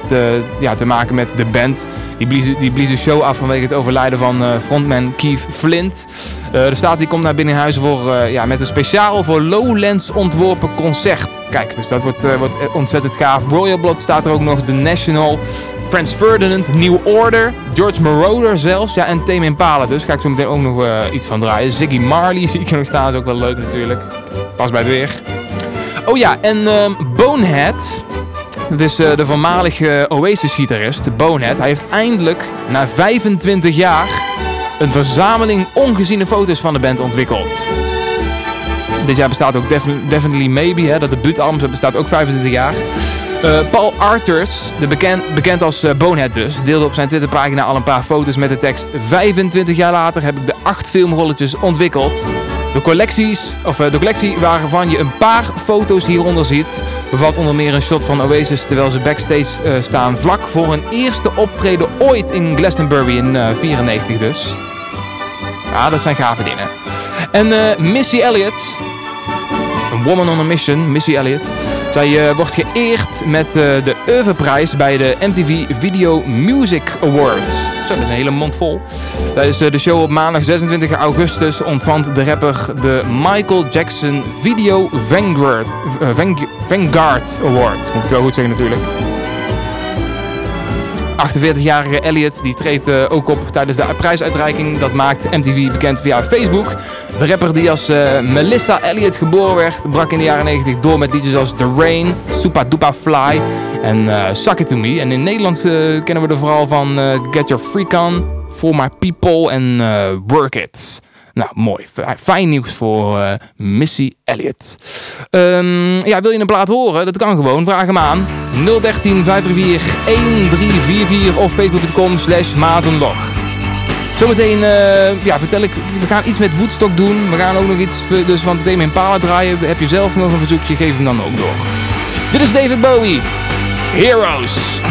ja, te maken met de band. Die blies, die blies de show af vanwege het overlijden van eh, frontman Keith Flint. Eh, de staat die komt naar Binnenhuizen voor, eh, ja, met een speciaal voor Lowlands ontworpen concert. Kijk, dus dat wordt, wordt ontzettend gaaf. Royal Blood staat er ook nog. The National, Frans Ferdinand, New Order, George Moroder zelfs. Ja, en Tame Impala dus. Ga ik zo meteen ook nog iets van draaien. Ziggy Marley zie ik nog staan. Is ook wel leuk natuurlijk. Pas bij het weer. Oh ja, en ehm, Bonehead. Dat is eh, de voormalige Oasis-gitarist, Bonehead. Hij heeft eindelijk, na 25 jaar, een verzameling ongeziene foto's van de band ontwikkeld. Dit jaar bestaat ook Defin- Definitely Maybe, hè, dat debuutalbum bestaat ook 25 jaar. Eh, Paul Arthurs, de bekend, bekend als eh, Bonehead dus, deelde op zijn Twitterpagina al een paar foto's met de tekst 25 jaar later heb ik de acht filmrolletjes ontwikkeld. De, collecties, of, eh, de collectie waarvan je een paar foto's hieronder ziet, bevat onder meer een shot van Oasis terwijl ze backstage eh, staan vlak voor hun eerste optreden ooit in Glastonbury in 1994 dus. Ja, dat zijn gave dingen. En eh, Missy Elliott, woman on a mission, Missy Elliott. Zij eh, wordt geëerd met eh, de Oeuvreprijs bij de MTV Video Music Awards. Zo, dat is een hele mond vol. Tijdens eh, de show op maandag 26 augustus ontvangt de rapper de Michael Jackson Video Vanguard, Vang- Vanguard Award. Moet ik het wel goed zeggen natuurlijk. 48-jarige Elliot die treedt eh, ook op tijdens de prijsuitreiking. Dat maakt MTV bekend via Facebook. De rapper die als eh, Melissa Elliott geboren werd, brak in de jaren 90 door met liedjes als The Rain, Super Duper Fly en eh Suck It To Me. En in Nederland kennen we er vooral van Get Your Freak On, For My People en Work It. Nou, mooi. Fijn nieuws voor eh, Missy Elliott. Ehm, ja, wil je een plaat horen? Dat kan gewoon. Vraag hem aan. 013 534 1344 of facebook.com slash matenlog. Zometeen eh, ja, vertel ik, we gaan iets met Woodstock doen. We gaan ook nog iets dus van Tame Impala draaien. Heb je zelf nog een verzoekje, geef hem dan ook door. Dit is David Bowie. Heroes.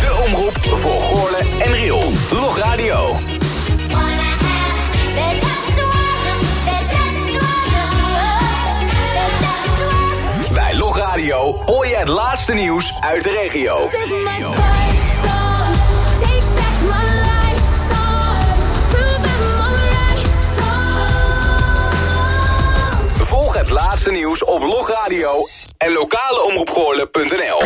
De omroep voor Gorle en Rion Log Radio. Bij Log Radio hoor je het laatste nieuws uit de regio. Nieuws op Logradio en lokaleomroepgoorlen.nl.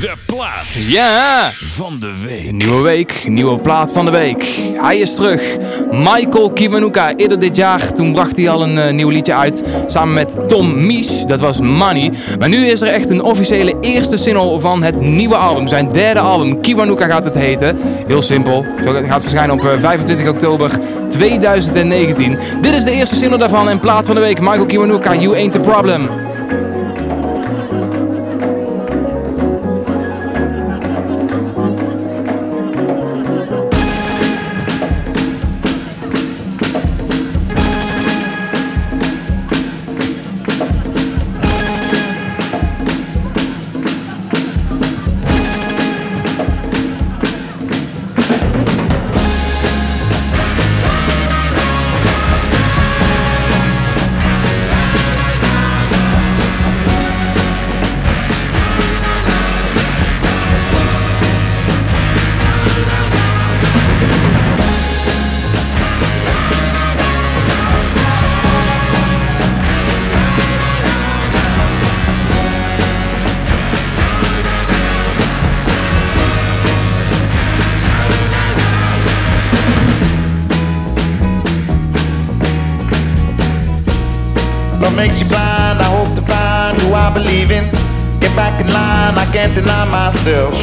De plaat Ja! van de week. Nieuwe week, nieuwe plaat van de week. Hij is terug. Michael Kiwanuka. Eerder dit jaar, toen bracht hij al een eh, nieuw liedje uit. Samen met Tom Mies. Dat was Money. Maar nu is er echt een officiële eerste single van het nieuwe album. Zijn derde album. Kiwanuka gaat het heten. Heel simpel. Zo gaat het verschijnen op eh, 25 oktober 2019. Dit is de eerste single daarvan en plaat van de week. Michael Kiwanuka, You Ain't The Problem.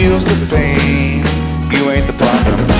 Heals the pain. You ain't the problem.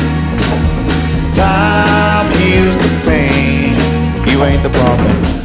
Time heals the pain. You ain't the problem.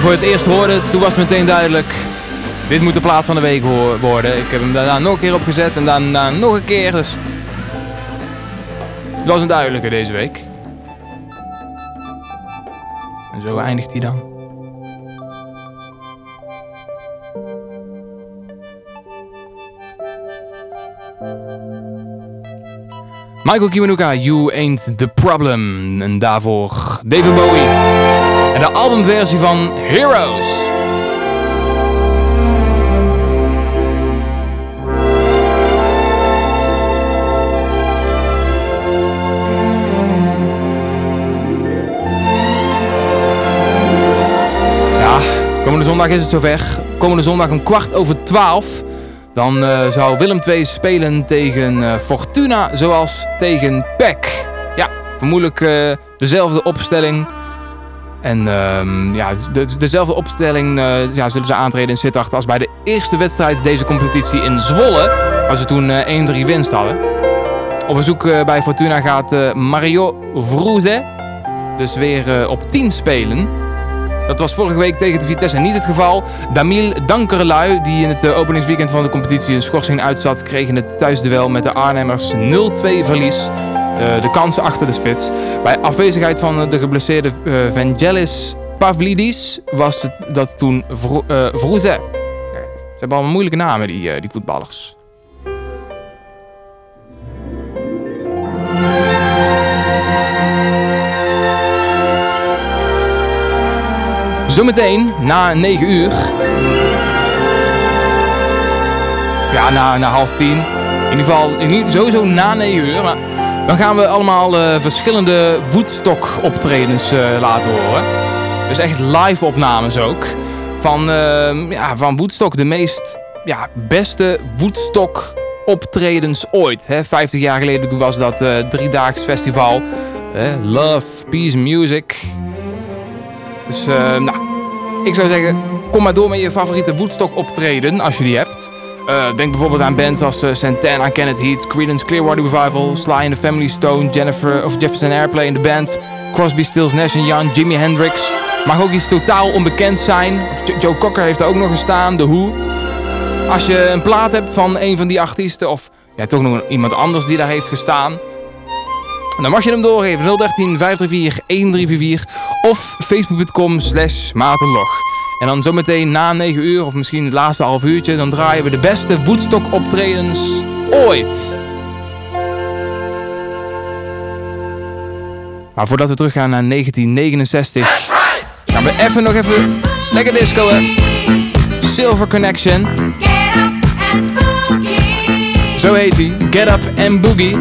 Voor het eerst hoorde, toen was meteen duidelijk. Dit moet de plaat van de week worden. Ik heb hem daarna nog een keer opgezet en daarna nog een keer. Dus het was een duidelijke deze week. En zo eindigt hij dan. Michael Kiwanuka, You Ain't The Problem. En daarvoor David Bowie. De albumversie van Heroes. Komende zondag is het zover. Komende zondag om kwart over twaalf. Dan eh, zou Willem II spelen tegen eh, Fortuna zoals tegen PEC. Ja, vermoedelijk eh, dezelfde opstelling. En ehm, ja, de, dezelfde opstelling eh, ja, zullen ze aantreden in Sittard als bij de eerste wedstrijd deze competitie in Zwolle. Waar ze toen eh 1-3 winst hadden. Op bezoek eh, bij Fortuna gaat eh, Mario Vroeze dus weer eh, op 10 spelen. Dat was vorige week tegen de Vitesse niet het geval. Damil Dankerlui, die in het eh, openingsweekend van de competitie een schorsing uitzat, kreeg in het thuisduel met de Arnhemmers 0-2 verlies. Eh, de kansen achter de spits. Bij afwezigheid van eh, de geblesseerde eh, Vangelis Pavlidis was het dat toen Vro Vroeze. Ze hebben allemaal moeilijke namen, die, die voetballers. Zometeen, na 9 uur. Ja, na, na half tien. In ieder geval, sowieso na 9 uur. Maar dan gaan we allemaal eh, verschillende Woodstock optredens eh, laten horen. Dus echt live opnames ook. Van, eh, ja, van Woodstock, de meest ja, beste Woodstock optredens ooit. Hè? 50 jaar geleden toen was dat eh driedaags festival. Love, Peace, Music. Dus eh, nou, ik zou zeggen, kom maar door met je favoriete Woodstock optreden als je die hebt. Eh, denk bijvoorbeeld aan bands als eh, Santana, Kenneth Heat, Creedence Clearwater Revival, Sly and the Family Stone, Jennifer of Jefferson Airplane in de band, Crosby, Stills, Nash Young, Jimi Hendrix. Mag ook iets totaal onbekend zijn. Joe Cocker heeft er ook nog gestaan, The Who. Als je een plaat hebt van een van die artiesten of ja, toch nog iemand anders die daar heeft gestaan, dan mag je hem doorgeven. 013 534 1344 of facebook.com slash maartenlog. En dan zometeen na 9 uur of misschien het laatste half uurtje... dan draaien we de beste Woodstock optredens ooit. Maar voordat we teruggaan naar 1969... gaan we even nog even lekker discoen. Silver Connection. Zo heet hij. Get Up and Boogie.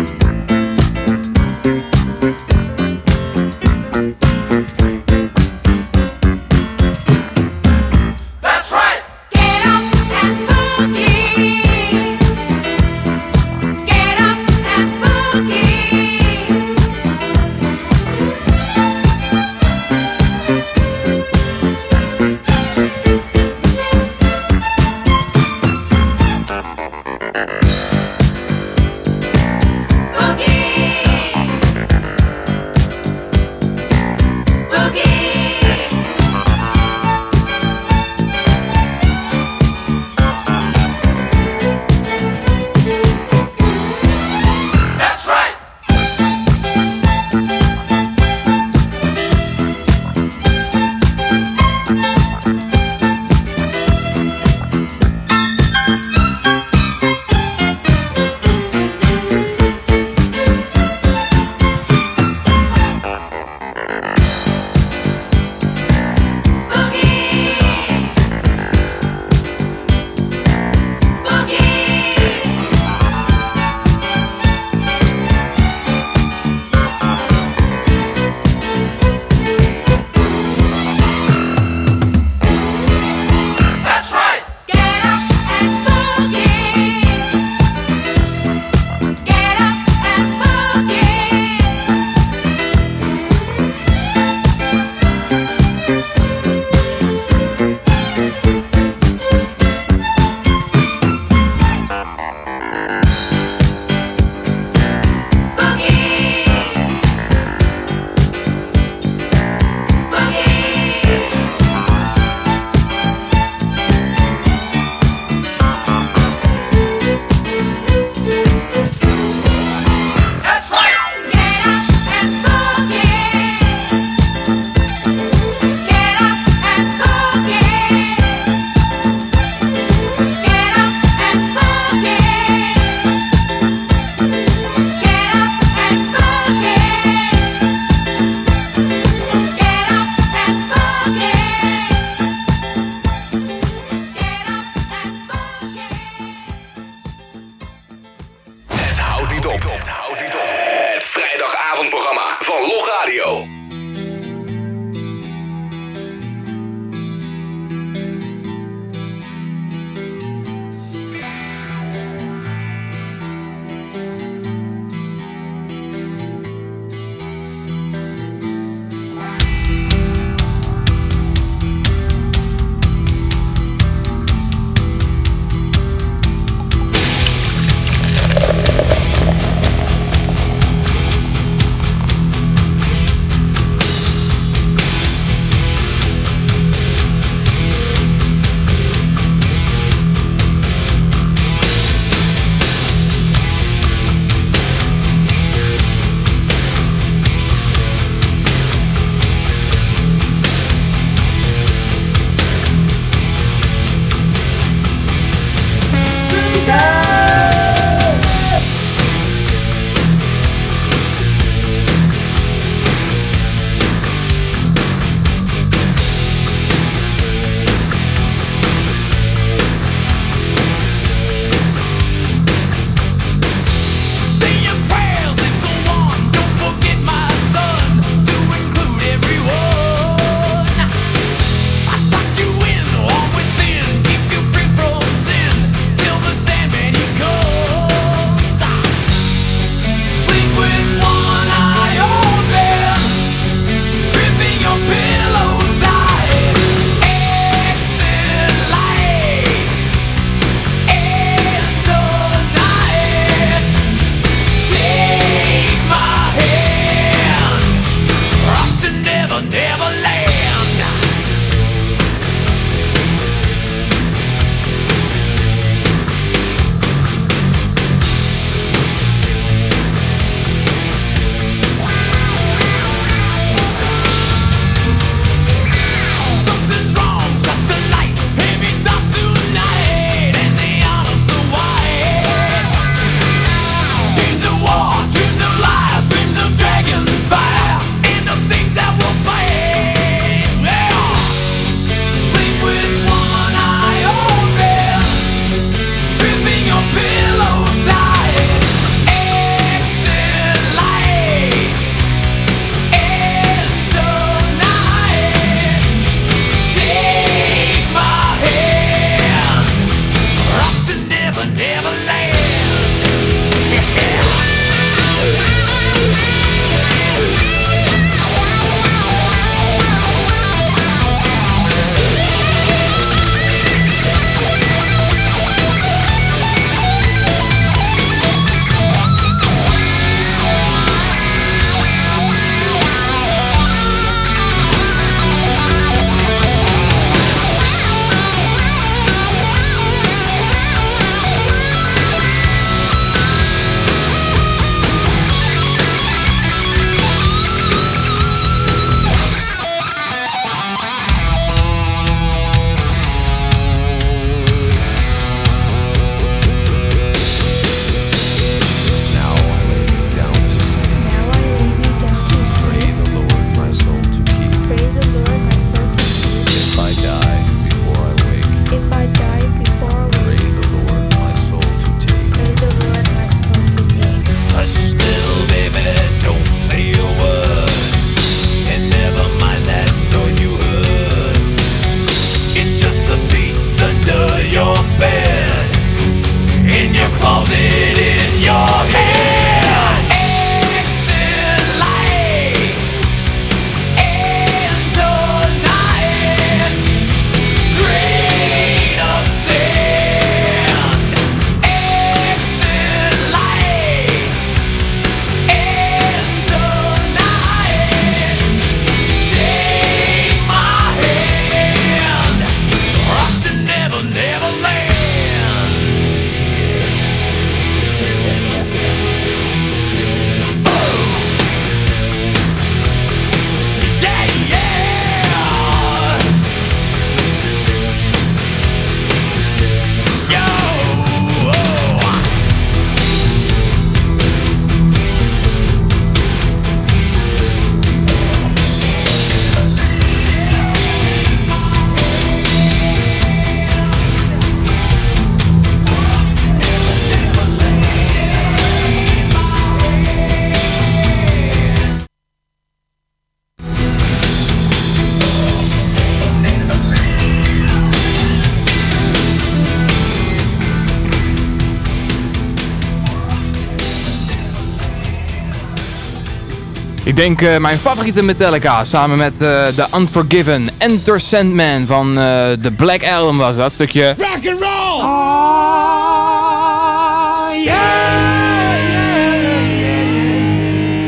Denk eh, mijn favoriete Metallica samen met eh The Unforgiven, Enter Sandman van eh The Black Album was dat stukje. Rock and roll! Oh,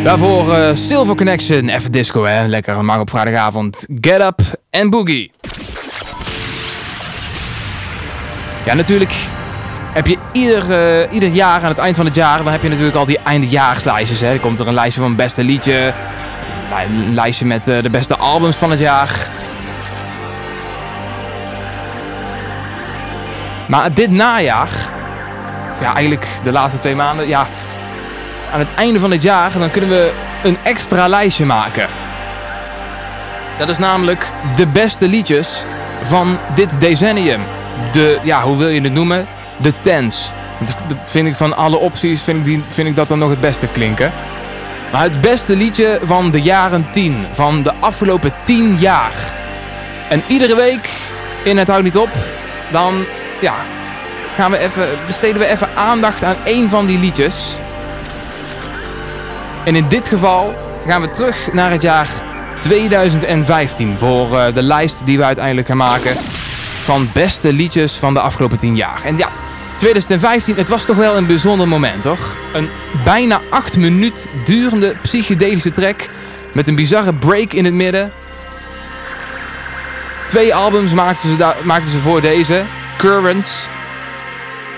Daarvoor eh, Silver Connection, even disco hè, lekker mag op vrijdagavond. Get Up en Boogie. Ja, natuurlijk heb je ieder, eh, ieder jaar aan het eind van het jaar, dan heb je natuurlijk al die eindejaarslijstjes. Hè. Er komt er een lijstje van het beste liedje, een lijstje met eh, de beste albums van het jaar. Maar dit najaar, ja eigenlijk de laatste twee maanden, ja, aan het einde van het jaar, dan kunnen we een extra lijstje maken. Dat is namelijk de beste liedjes van dit decennium. De, ja, hoe wil je het noemen? De tens. Dat vind ik van alle opties, vind ik, vind ik dat dan nog het beste klinken. Maar het beste liedje van de jaren 10, van de afgelopen 10 jaar. En iedere week in Het Houdt Niet Op, dan ja, gaan we even, besteden we even aandacht aan één van die liedjes. En in dit geval gaan we terug naar het jaar 2015 voor eh, de lijst die we uiteindelijk gaan maken van beste liedjes van de afgelopen 10 jaar. En ja, 2015, het was toch wel een bijzonder moment, toch? Een bijna 8 minuut durende psychedelische track met een bizarre break in het midden. Twee albums maakten ze, maakten ze voor deze. Currents,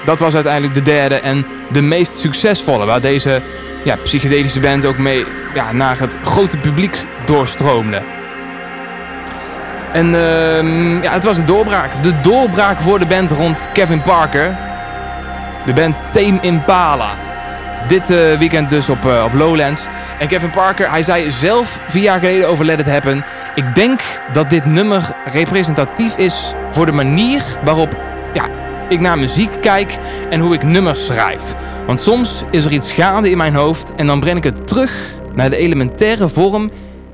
dat was uiteindelijk de derde en de meest succesvolle. Waar deze ja, psychedelische band ook mee ja, naar het grote publiek doorstroomde. En ehm, ja, het was een doorbraak. De doorbraak voor de band rond Kevin Parker. De band Tame Impala. Dit eh, weekend dus op, eh, op Lowlands. En Kevin Parker, hij zei zelf vier jaar geleden over Let It Happen. Ik denk dat dit nummer representatief is voor de manier waarop ja, ik naar muziek kijk en hoe ik nummers schrijf. Want soms is er iets gaande in mijn hoofd en dan breng ik het terug naar de elementaire vorm.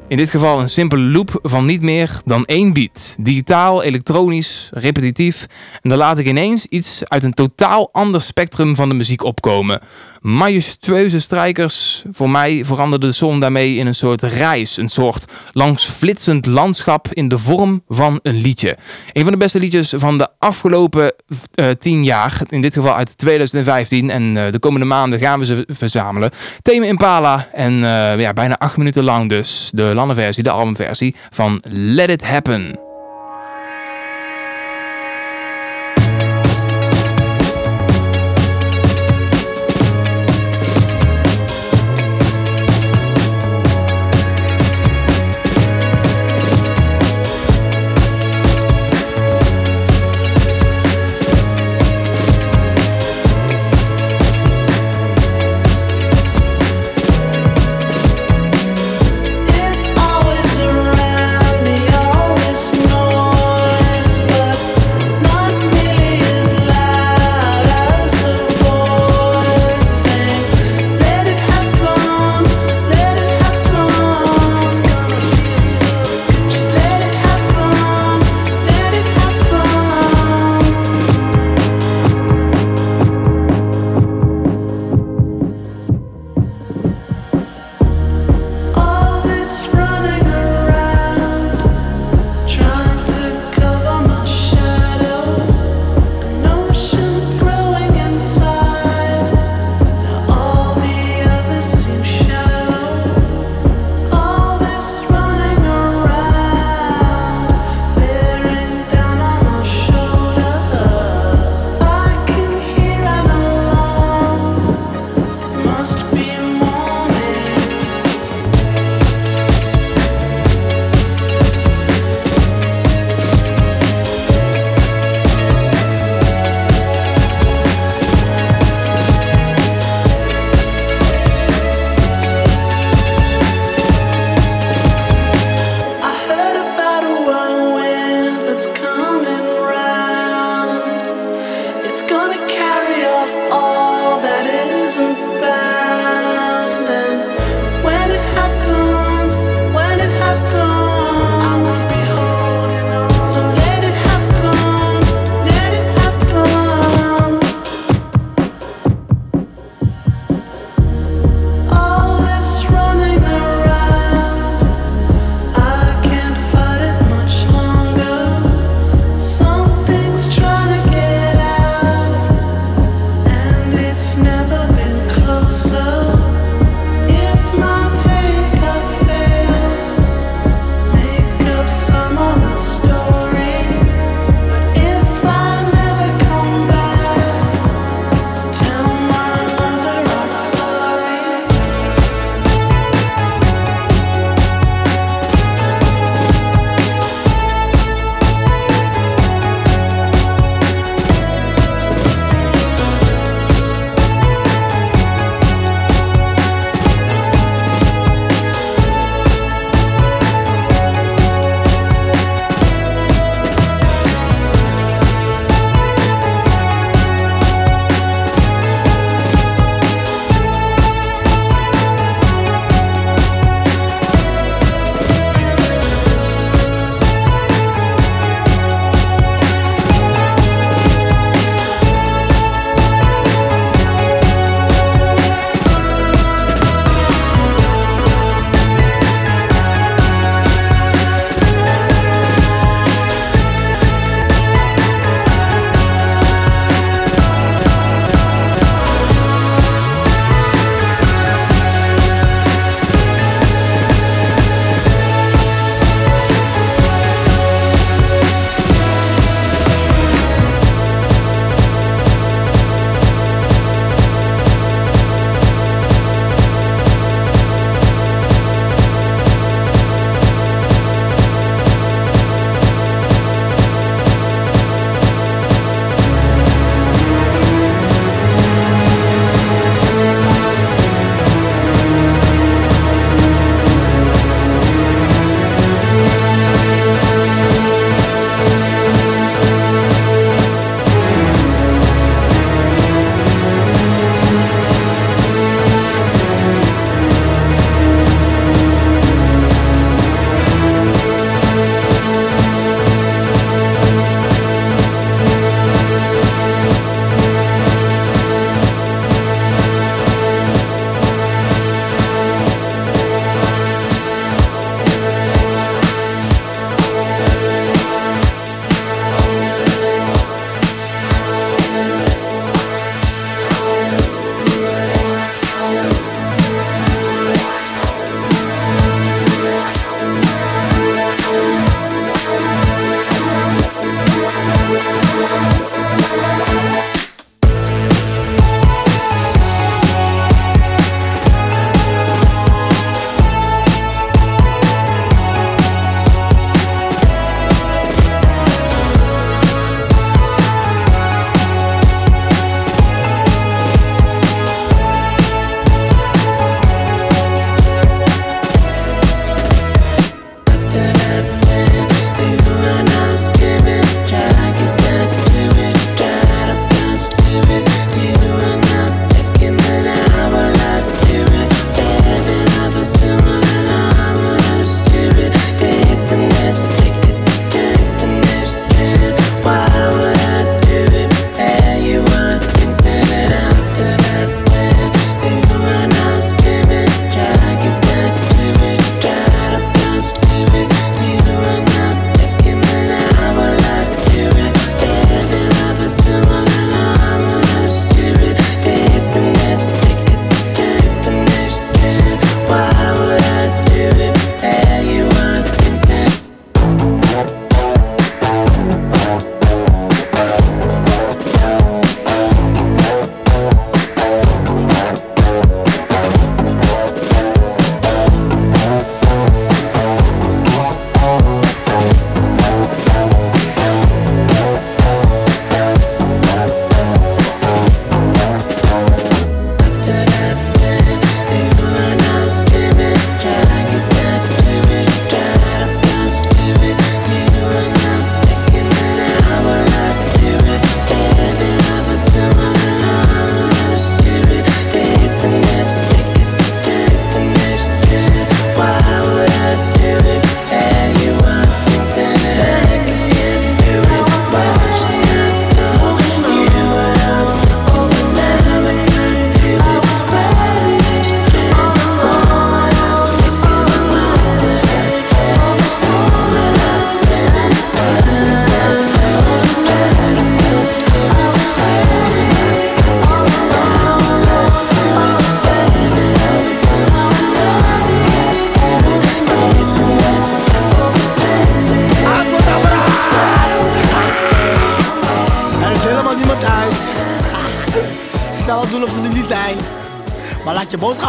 In dit geval een simpele loop van niet meer dan één beat. Digitaal, elektronisch, repetitief. En dan laat ik ineens iets uit een totaal ander spectrum van de muziek opkomen. Majestueuze strijkers. Voor mij veranderde de som daarmee in een soort reis. Een soort langs flitsend landschap in de vorm van een liedje. Een van de beste liedjes van de afgelopen eh, tien jaar. In dit geval uit 2015. En eh, de komende maanden gaan we ze verzamelen. Thema Impala. En eh, ja, bijna acht minuten lang dus. De landenversie, de albumversie van Let It Happen.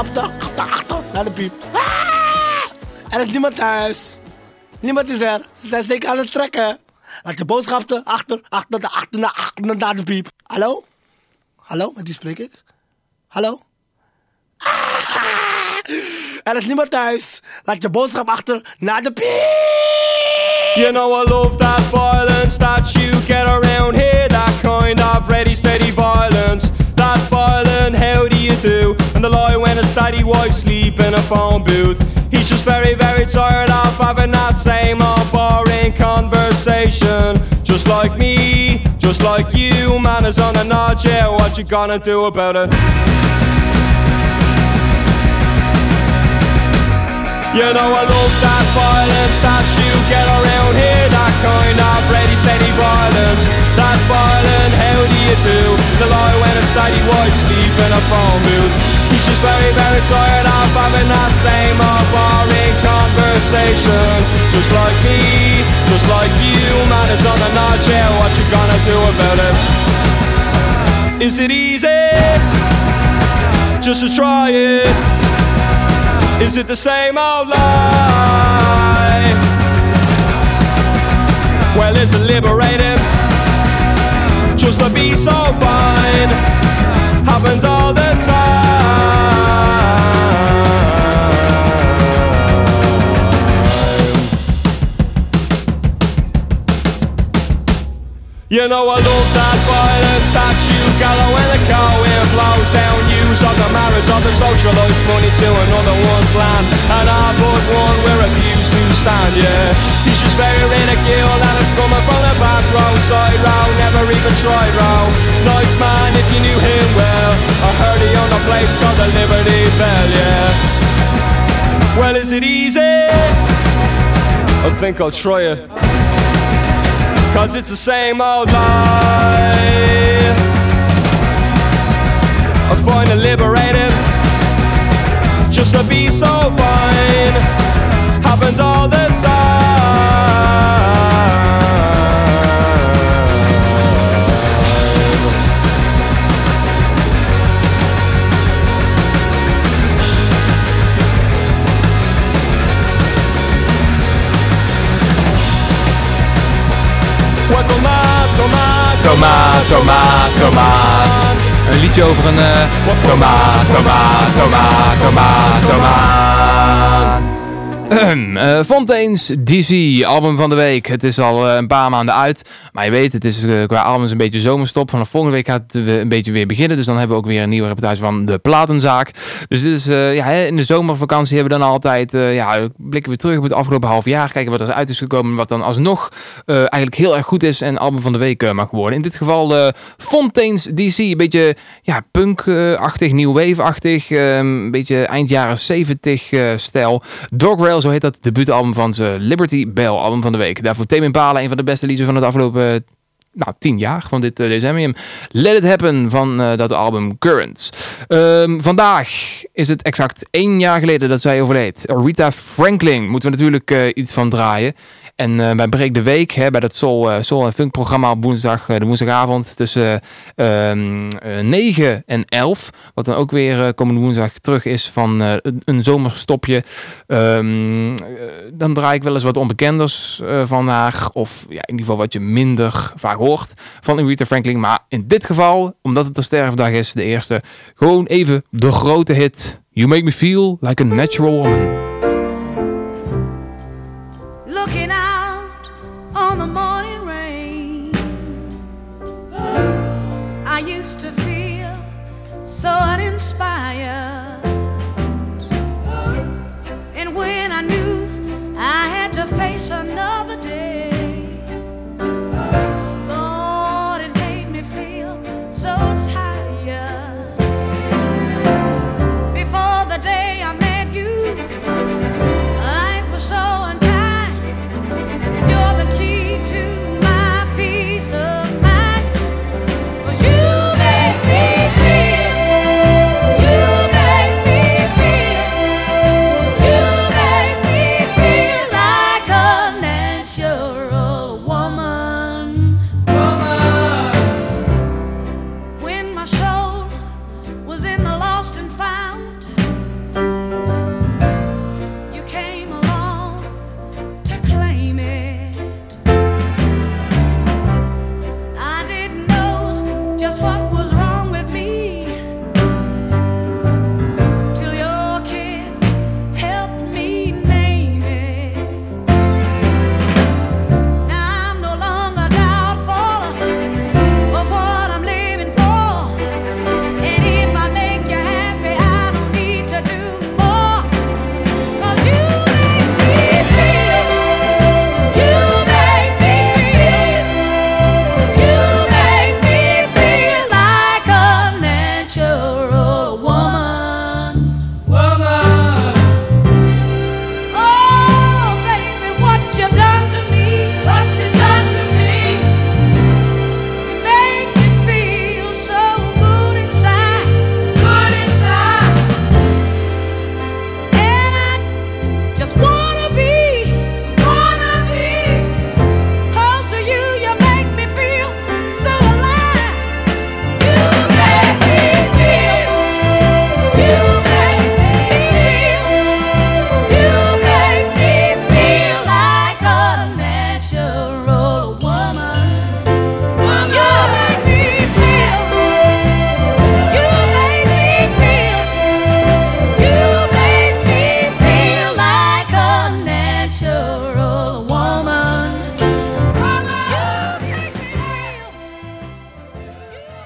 Achter, achter, achter, naar de piep. Ah! Er is niemand thuis. Niemand is er. Ze zijn zeker aan het trekken. Laat je boodschap achter, achter, de, achter, naar, achter, naar de piep. Hallo? Hallo, met wie spreek ik? Hallo? Ah! Er is niemand thuis. Laat je boodschap achter, naar de piep. You know I love that violence that you get around here That kind of ready steady violence How do you do? And the lie when it's daddy wife sleep in a phone booth. He's just very very tired of having that same old boring conversation. Just like me, just like you Man is on a nod, yeah, what you gonna do about it? You know I love that violence that you get around here That kind of ready steady violence. That violent how do you do? The lie when it's daddy wife sleep in a phone booth. He's just very very tired of having that same old boring conversation. Just like me, just like you Man is on the notch, yeah, what you gonna do about it? Is it easy? Just to try it is it the same old lie? Well, is it liberating? Just to be so fine happens all the time. You know I love that violence that you gather when the car wind blows down Of the marriage of the socialites money to another one's land. And I but one we refuse to stand, yeah. He's just very ridicule and it's coming from the back row. Side row, never even tried row Nice man if you knew him well. I heard he owned a place called the Liberty Bell, yeah. Well is it easy? I think I'll try it. Cause it's the same old lie I find it liberating Just to be so fine Happens all the time Wat tomaat, tomaat, Tomaat, tomaat, tomaat. Een liedje over een eh, tomaat, tomaat, tomaat, tomaat, tomaat. Eh, Fontaine's DC, album van de week. Het is al eh, een paar maanden uit. Maar je weet, het is eh, qua albums een beetje zomerstop. Vanaf volgende week gaat het een beetje weer beginnen. Dus dan hebben we ook weer een nieuwe reportage van de Platenzaak. Dus dit is, ja, in de zomervakantie hebben we dan altijd... ja, blikken we terug op het afgelopen half jaar. Kijken wat er uit is gekomen. Wat dan alsnog eigenlijk heel erg goed is. En album van de week mag worden. In dit geval Fontaine's DC. Een beetje ja, punk-achtig, new wave-achtig. eh, een beetje eind jaren 70 eh, stijl. Dog Rail, zo heet dat debuutalbum van ze. Liberty Bell, album van de week. Daarvoor Tame Impala, een van de beste liederen van het afgelopen nou, tien jaar van dit eh, decennium. Let It Happen van eh, dat album Currents. Ehm, vandaag is het exact één jaar geleden dat zij overleed. Rita Franklin moeten we natuurlijk eh, iets van draaien. En eh, bij Break de Week, hè, bij dat Soul, eh, Soul en Funk programma op woensdag, eh, de woensdagavond tussen ehm, eh, 9 en 11. Wat dan ook weer komende woensdag terug is van een- zomerstopje. Ehm, eh, dan draai ik wel eens wat onbekenders van haar. Of ja, in ieder geval wat je minder vaak hoort van Aretha Franklin. Maar in dit geval, omdat het de sterfdag is, de eerste, gewoon even de grote hit. You Make Me Feel Like a Natural Woman. Used to feel so uninspired. And when I knew I had to face another day,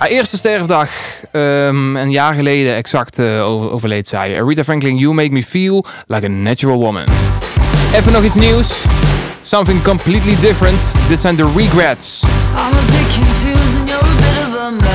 Haar eerste sterfdag, ehm, een jaar geleden exact over- overleed zij. Aretha Franklin, You Make Me Feel Like a Natural Woman. Even nog iets nieuws. Something completely different. Dit zijn de Regrets. I'm a confused bit of a.